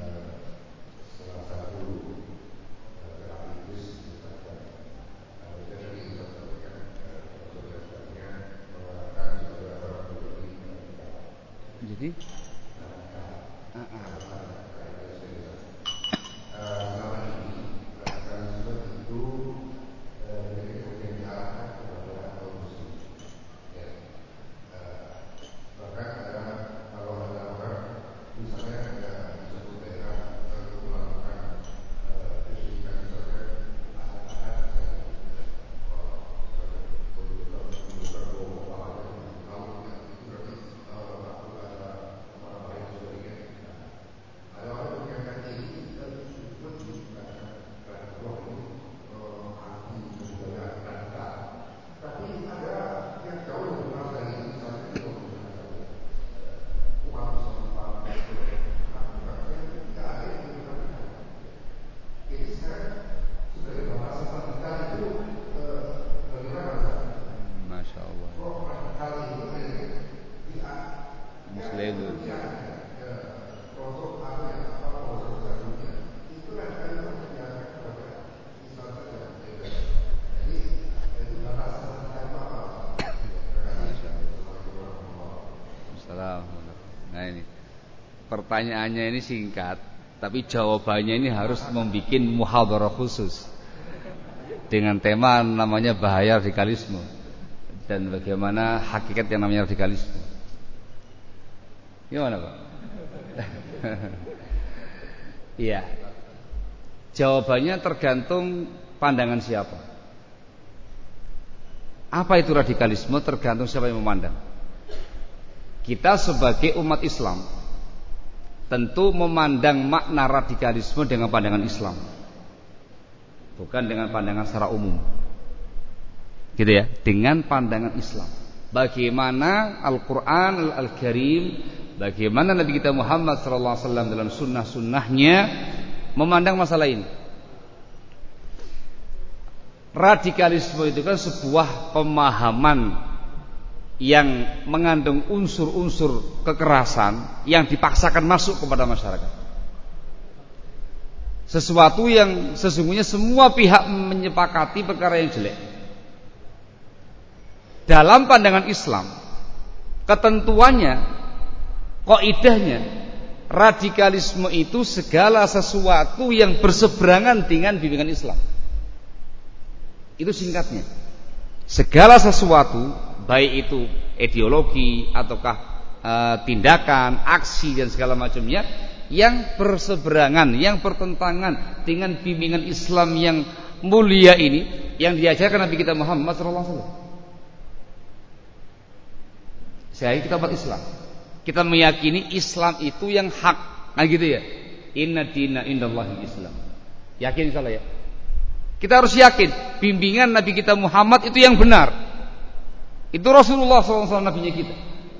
Jadi pertanyaannya ini singkat, tapi jawabannya ini harus membuat muhadarah khusus dengan tema namanya bahaya radikalisme dan bagaimana hakikat yang namanya radikalisme. Gimana Pak? Iya. Jawabannya tergantung pandangan siapa. Apa itu radikalisme tergantung siapa yang memandang. Kita sebagai umat Islam tentu memandang makna radikalisme dengan pandangan Islam. Bukan dengan pandangan secara umum. Gitu ya, dengan pandangan Islam. Bagaimana Al-Qur'an Al-Karim, bagaimana Nabi kita Muhammad wasallam dalam sunnah-sunnahnya memandang masalah ini. Radikalisme itu kan sebuah pemahaman yang mengandung unsur-unsur kekerasan yang dipaksakan masuk kepada masyarakat. Sesuatu yang sesungguhnya semua pihak menyepakati perkara yang jelek. Dalam pandangan Islam, ketentuannya, kaidahnya, radikalisme itu segala sesuatu yang berseberangan dengan bimbingan Islam. Itu singkatnya. Segala sesuatu baik itu ideologi ataukah e, tindakan, aksi dan segala macamnya yang berseberangan, yang bertentangan dengan bimbingan Islam yang mulia ini yang diajarkan Nabi kita Muhammad SAW. Saya kita umat Islam. Kita meyakini Islam itu yang hak. Nah gitu ya. Inna dina indallahi Islam. Yakin salah ya? Kita harus yakin bimbingan Nabi kita Muhammad itu yang benar. Itu Rasulullah SAW nabinya kita.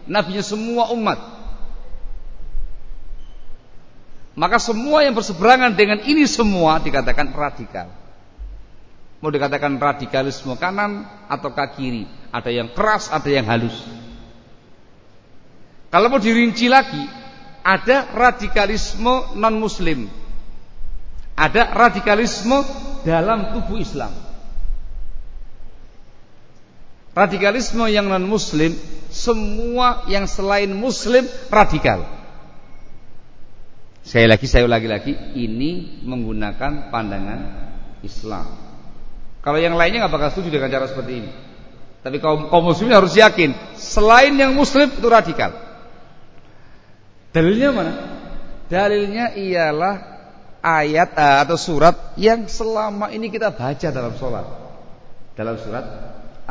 Nabinya semua umat. Maka semua yang berseberangan dengan ini semua dikatakan radikal. Mau dikatakan radikalisme kanan atau kiri. Ada yang keras, ada yang halus. Kalau mau dirinci lagi, ada radikalisme non-muslim. Ada radikalisme dalam tubuh Islam. Radikalisme yang non muslim Semua yang selain muslim Radikal. Sekali lagi saya ulangi lagi Ini menggunakan pandangan Islam. Kalau yang lainnya nggak bakal setuju dengan cara seperti ini. Tapi kaum, kaum muslimin harus yakin Selain yang muslim itu radikal. Dalilnya mana? Dalilnya ialah ayat eh, atau surat yang selama ini kita baca dalam sholat. Dalam surat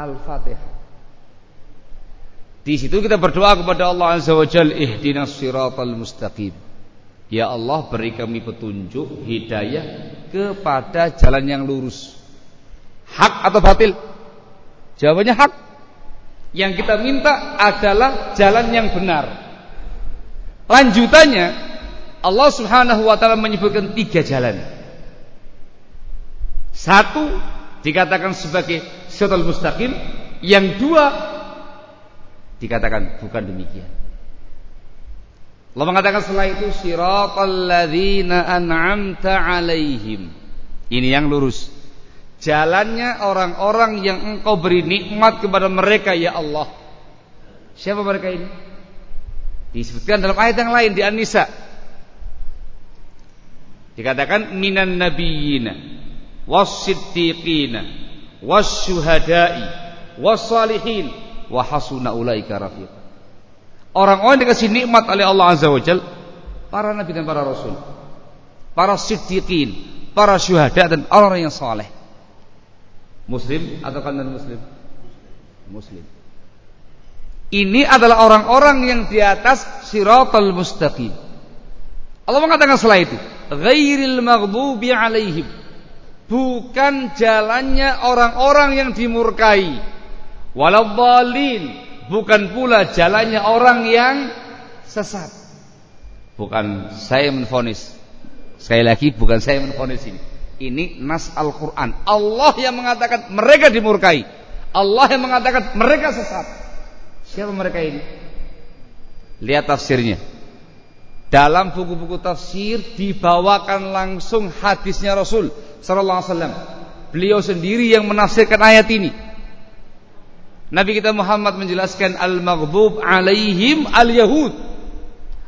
Al-Fatihah. Di situ kita berdoa kepada Allah Azza wa Jalla, ihdinas mustaqim. Ya Allah beri kami petunjuk, hidayah kepada jalan yang lurus. Hak atau batil? Jawabannya hak. Yang kita minta adalah jalan yang benar. Lanjutannya Allah Subhanahu wa taala menyebutkan tiga jalan. Satu dikatakan sebagai siratal mustaqim, yang dua dikatakan bukan demikian. Allah mengatakan setelah itu siratal ladzina an'amta alaihim. Ini yang lurus. Jalannya orang-orang yang engkau beri nikmat kepada mereka ya Allah. Siapa mereka ini? Disebutkan dalam ayat yang lain di An-Nisa. Dikatakan minan nabiyina was-siddiqina wasyuhada'i wassalihin wa hasuna ulaika rafiq. Orang-orang dikasih nikmat oleh Allah Azza wa Jal para nabi dan para rasul, para siddiqin, para syuhada dan orang yang saleh. Muslim atau kan muslim? Muslim. Ini adalah orang-orang yang di atas siratal mustaqim. Allah mengatakan setelah itu, ghairil maghdubi alaihim bukan jalannya orang-orang yang dimurkai. Walau balin, bukan pula jalannya orang yang sesat. Bukan saya menfonis. Sekali lagi bukan saya menfonis ini. Ini nas Al-Qur'an. Allah yang mengatakan mereka dimurkai. Allah yang mengatakan mereka sesat. Siapa mereka ini? Lihat tafsirnya. Dalam buku-buku tafsir dibawakan langsung hadisnya Rasul sallallahu alaihi wasallam. Beliau sendiri yang menafsirkan ayat ini. Nabi kita Muhammad menjelaskan al-maghdub alaihim al-yahud.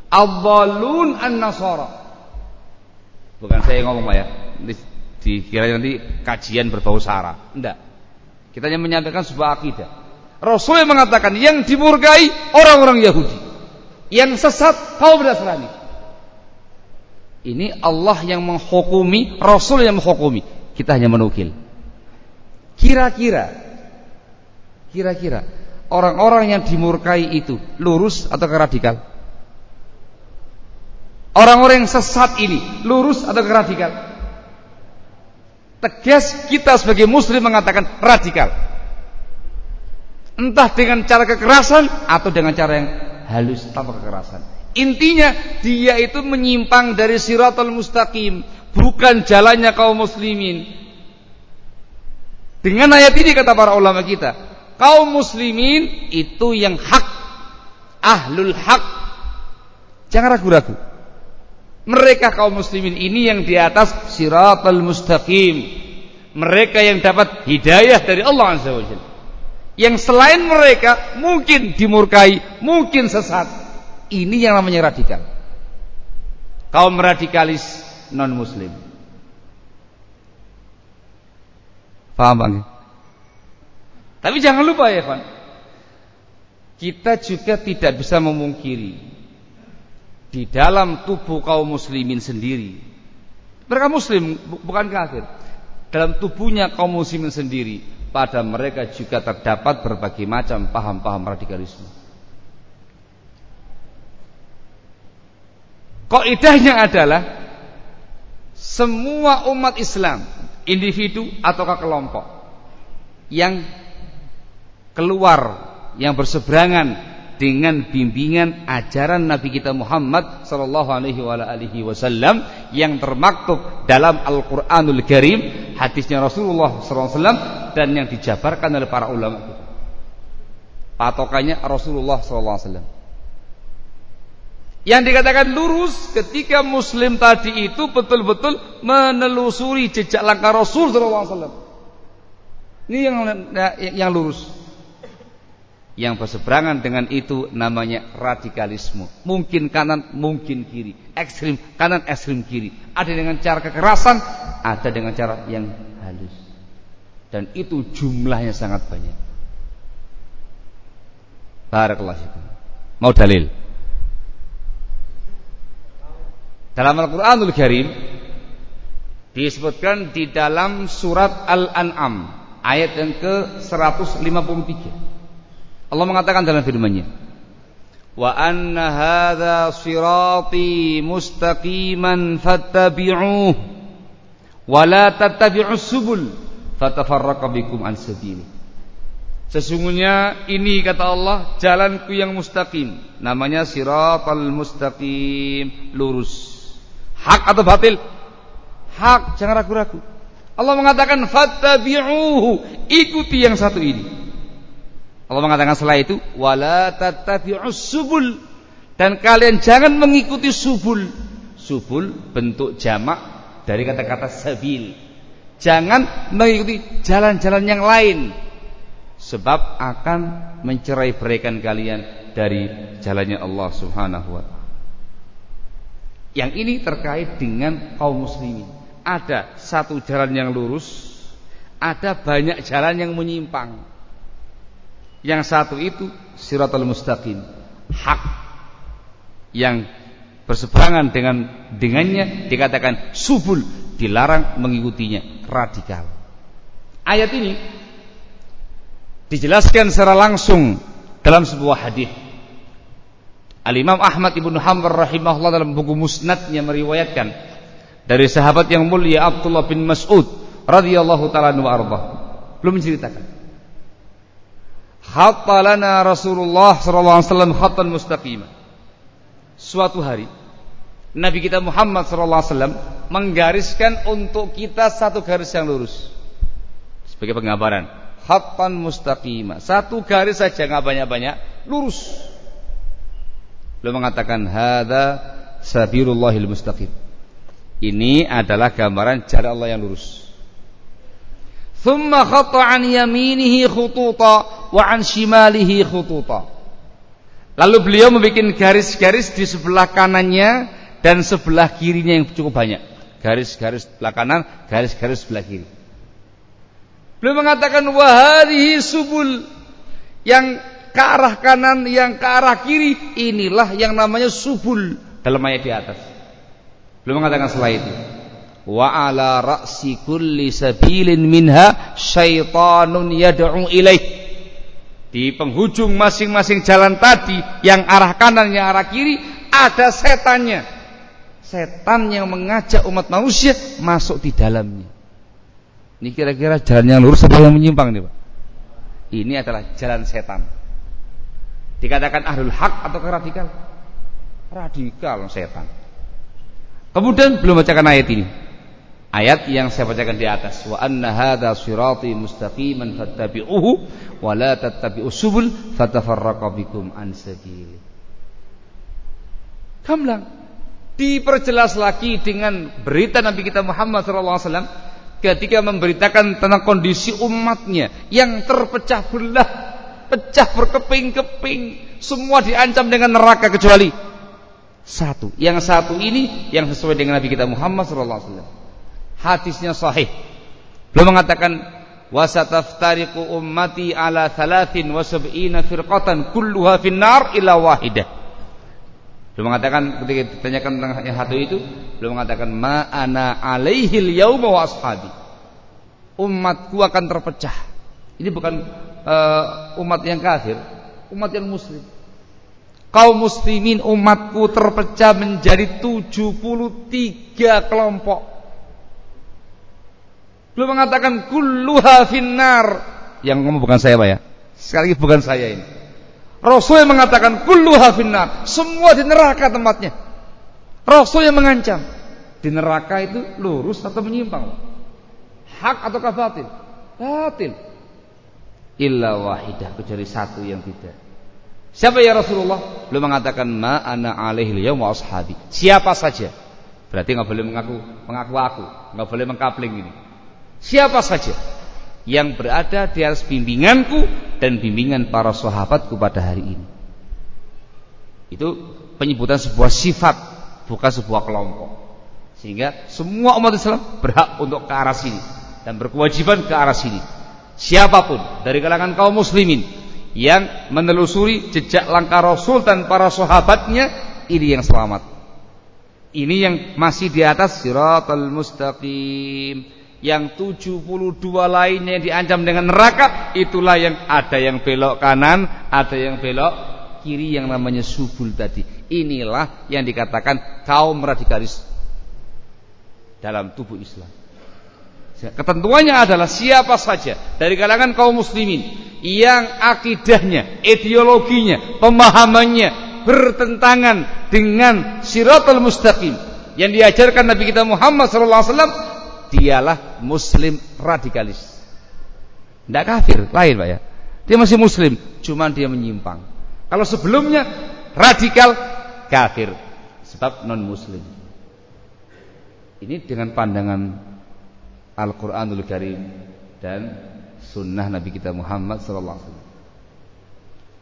Adhalun an-nasara. Bukan saya yang ngomong Pak ya. Dikira nanti kajian berbau sara. Enggak. Kita hanya menyampaikan sebuah akidah. Rasul yang mengatakan yang dimurkai orang-orang Yahudi. Yang sesat kaum Nasrani. Ini Allah yang menghukumi, Rasul yang menghukumi. Kita hanya menukil. Kira-kira kira-kira orang-orang yang dimurkai itu lurus atau radikal? Orang-orang yang sesat ini lurus atau radikal? Tegas kita sebagai muslim mengatakan radikal. Entah dengan cara kekerasan atau dengan cara yang halus tanpa kekerasan. Intinya dia itu menyimpang dari siratul mustaqim, bukan jalannya kaum muslimin. Dengan ayat ini kata para ulama kita, kaum muslimin itu yang hak, ahlul hak. Jangan ragu-ragu. Mereka kaum muslimin ini yang di atas siratul mustaqim. Mereka yang dapat hidayah dari Allah Azza wa Jalla yang selain mereka mungkin dimurkai, mungkin sesat. Ini yang namanya radikal. Kaum radikalis non muslim. Paham Bang? Tapi jangan lupa ya, Evan. Kita juga tidak bisa memungkiri di dalam tubuh kaum muslimin sendiri. Mereka muslim bukan kafir. Dalam tubuhnya kaum muslimin sendiri pada mereka juga terdapat berbagai macam paham-paham radikalisme. Kaidahnya adalah semua umat Islam, individu ataukah kelompok yang keluar yang berseberangan dengan bimbingan ajaran Nabi kita Muhammad sallallahu alaihi wasallam yang termaktub dalam Al-Qur'anul Karim, hadisnya Rasulullah sallallahu dan yang dijabarkan oleh para ulama. Patokannya Rasulullah sallallahu alaihi. Yang dikatakan lurus ketika muslim tadi itu betul-betul menelusuri jejak langkah Rasul sallallahu alaihi. Ini yang yang lurus. Yang berseberangan dengan itu namanya radikalisme. Mungkin kanan, mungkin kiri. Ekstrim kanan, ekstrim kiri. Ada dengan cara kekerasan, ada dengan cara yang halus. Dan itu jumlahnya sangat banyak. Barakallah Mau dalil? Dalam Al-Quranul Karim disebutkan di dalam surat Al-An'am ayat yang ke 153. Allah mengatakan dalam firman-Nya, "Wa anna hadza sirati mustaqiman fattabi'uh wa la tattabi'us subul fatafarraqa bikum an sabili." Sesungguhnya ini kata Allah jalanku yang mustaqim. Namanya siratal mustaqim lurus. Hak atau batil? Hak jangan ragu-ragu. Allah mengatakan fattabi'uhu ikuti yang satu ini Allah mengatakan setelah itu wala tattabi'us subul dan kalian jangan mengikuti subul. Subul bentuk jamak dari kata-kata sabil. Jangan mengikuti jalan-jalan yang lain sebab akan mencerai berikan kalian dari jalannya Allah Subhanahu wa taala. Yang ini terkait dengan kaum muslimin. Ada satu jalan yang lurus, ada banyak jalan yang menyimpang. Yang satu itu siratul mustaqim, hak. Yang berseberangan dengan dengannya dikatakan subul, dilarang mengikutinya, radikal. Ayat ini dijelaskan secara langsung dalam sebuah hadis. Al-Imam Ahmad Ibnu Hanbal rahimahullah dalam buku Musnadnya meriwayatkan dari sahabat yang mulia Abdullah bin Mas'ud radhiyallahu taala anhu Belum menceritakan Hatta lana Rasulullah sallallahu alaihi mustaqimah. Suatu hari Nabi kita Muhammad wasallam menggariskan untuk kita satu garis yang lurus. Sebagai penggambaran, khattan mustaqimah. Satu garis saja enggak banyak-banyak, lurus. Beliau mengatakan hadza sabirullahil mustaqim. Ini adalah gambaran jalan Allah yang lurus. Khata an yaminihi khututa wa an shimalihi khututa. Lalu beliau membuat garis-garis di sebelah kanannya dan sebelah kirinya yang cukup banyak. Garis-garis sebelah kanan, garis-garis sebelah kiri. Beliau mengatakan wahadihi subul yang ke arah kanan, yang ke arah kiri, inilah yang namanya subul dalam ayat di atas. Beliau mengatakan setelah itu, wa ala ra'si kulli sabilin minha syaitanun yad'u ilaih. Di penghujung masing-masing jalan tadi yang arah kanan yang arah kiri ada setannya. Setan yang mengajak umat manusia masuk di dalamnya. Ini kira-kira jalan yang lurus atau yang menyimpang nih Pak? Ini adalah jalan setan. Dikatakan ahlul hak atau radikal radikal setan. Kemudian belum bacakan ayat ini ayat yang saya bacakan di atas. Wa anna hadza sirati mustaqiman fattabi'uhu wa la tattabi'us subul fatafarraqa bikum an sabili. Gamblang diperjelas lagi dengan berita Nabi kita Muhammad SAW ketika memberitakan tentang kondisi umatnya yang terpecah belah pecah berkeping-keping semua diancam dengan neraka kecuali satu. Yang satu ini yang sesuai dengan Nabi kita Muhammad SAW hadisnya sahih. Belum mengatakan wasataftariqu ummati ala thalathin wa sab'ina firqatan kulluha finnar illa wahidah. Belum mengatakan ketika ditanyakan tentang yang satu itu, belum mengatakan ma ana alaihil yauma wa ashabi. Umatku akan terpecah. Ini bukan uh, umat yang kafir, umat yang muslim. Kaum muslimin umatku terpecah menjadi 73 kelompok. Belum mengatakan kulluha finnar. Yang ngomong bukan saya Pak ya. Sekali lagi bukan saya ini. Rasul yang mengatakan kulluha finnar. Semua di neraka tempatnya. Rasul yang mengancam. Di neraka itu lurus atau menyimpang. Hak atau batil? Batil. Illa wahidah kecuali satu yang tidak. Siapa ya Rasulullah? Belum mengatakan ma ana alaihi yaum wa ashabi. Siapa saja. Berarti nggak boleh mengaku mengaku aku, nggak boleh mengkapling ini. Siapa saja yang berada di atas bimbinganku dan bimbingan para sahabatku pada hari ini. Itu penyebutan sebuah sifat, bukan sebuah kelompok. Sehingga semua umat Islam berhak untuk ke arah sini dan berkewajiban ke arah sini. Siapa pun dari kalangan kaum muslimin yang menelusuri jejak langkah Rasul dan para sahabatnya ini yang selamat. Ini yang masih di atas siratal mustaqim yang 72 lainnya yang diancam dengan neraka itulah yang ada yang belok kanan ada yang belok kiri yang namanya subul tadi. Inilah yang dikatakan kaum radikalis dalam tubuh Islam. Ketentuannya adalah siapa saja dari kalangan kaum muslimin yang akidahnya ideologinya pemahamannya bertentangan dengan siratul mustaqim yang diajarkan Nabi kita Muhammad wasallam dialah muslim radikalis. Tidak kafir, lain Pak ya. Dia masih muslim, cuman dia menyimpang. Kalau sebelumnya radikal kafir sebab non muslim. Ini dengan pandangan Al-Qur'anul Karim dan sunnah Nabi kita Muhammad wasallam.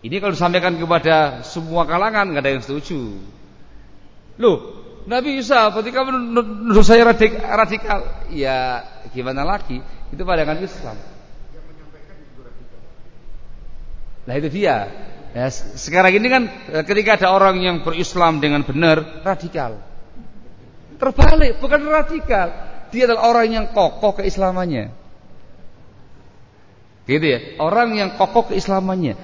Ini kalau disampaikan kepada semua kalangan nggak ada yang setuju. Loh, Nabi Isa ketika menuduh saya radikal, ya gimana lagi? Itu pandangan Islam. Nah itu dia. Ya, sekarang ini kan eh, ketika ada orang yang berislam dengan benar radikal. Terbalik, bukan radikal. Dia adalah orang yang kokoh keislamannya. Gitu ya, orang yang kokoh keislamannya.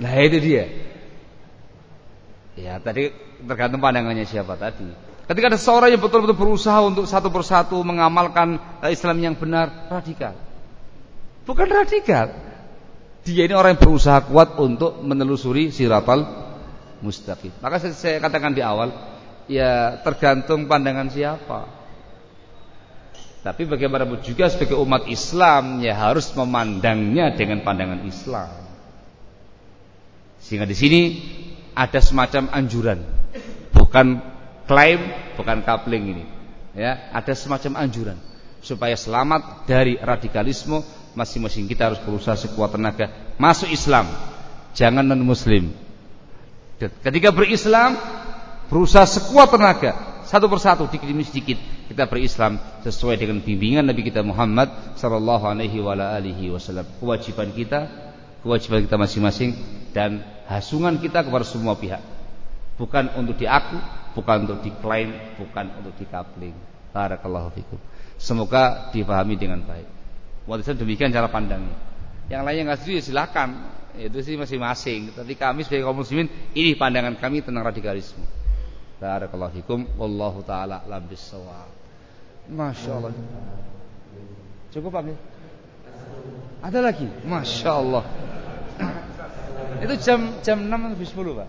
Nah itu dia. Ya tadi tergantung pandangannya siapa tadi. Ketika ada seorang yang betul-betul berusaha untuk satu persatu mengamalkan eh, Islam yang benar, radikal. Bukan radikal. Dia ini orang yang berusaha kuat untuk menelusuri siratal mustaqim. Maka saya, katakan di awal, ya tergantung pandangan siapa. Tapi bagaimanapun juga sebagai umat Islam ya harus memandangnya dengan pandangan Islam. Sehingga di sini ada semacam anjuran, bukan klaim, bukan kapling ini. Ya, ada semacam anjuran supaya selamat dari radikalisme masing-masing kita harus berusaha sekuat tenaga masuk Islam, jangan non muslim. Ketika berislam, berusaha sekuat tenaga, satu persatu dikit demi sedikit kita berislam sesuai dengan bimbingan Nabi kita Muhammad sallallahu alaihi wasallam. Kewajiban kita, kewajiban kita masing-masing dan hasungan kita kepada semua pihak. Bukan untuk diaku, bukan untuk diklaim, bukan untuk dikapling. Barakallahu fikum. Semoga dipahami dengan baik. Waktu demikian cara pandangnya. Yang lain yang nggak setuju ya silakan itu sih masing-masing. Tapi kami sebagai kaum muslimin ini pandangan kami tentang radikalisme. Barakallahu fikum wallahu taala alam bisawab. Masyaallah. Cukup Pak Ada lagi? Masya Allah. Itu jam jam 6 lebih 10 Pak.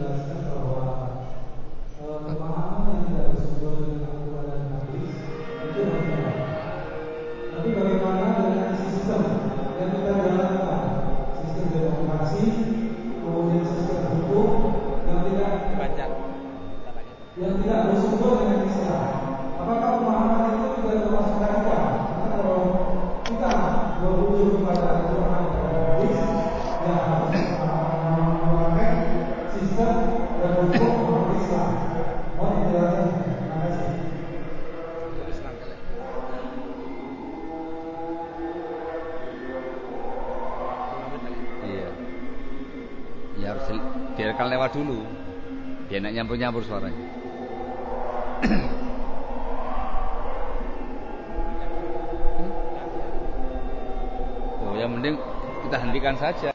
nyampur-nyampur suaranya. Oh yang penting kita hentikan saja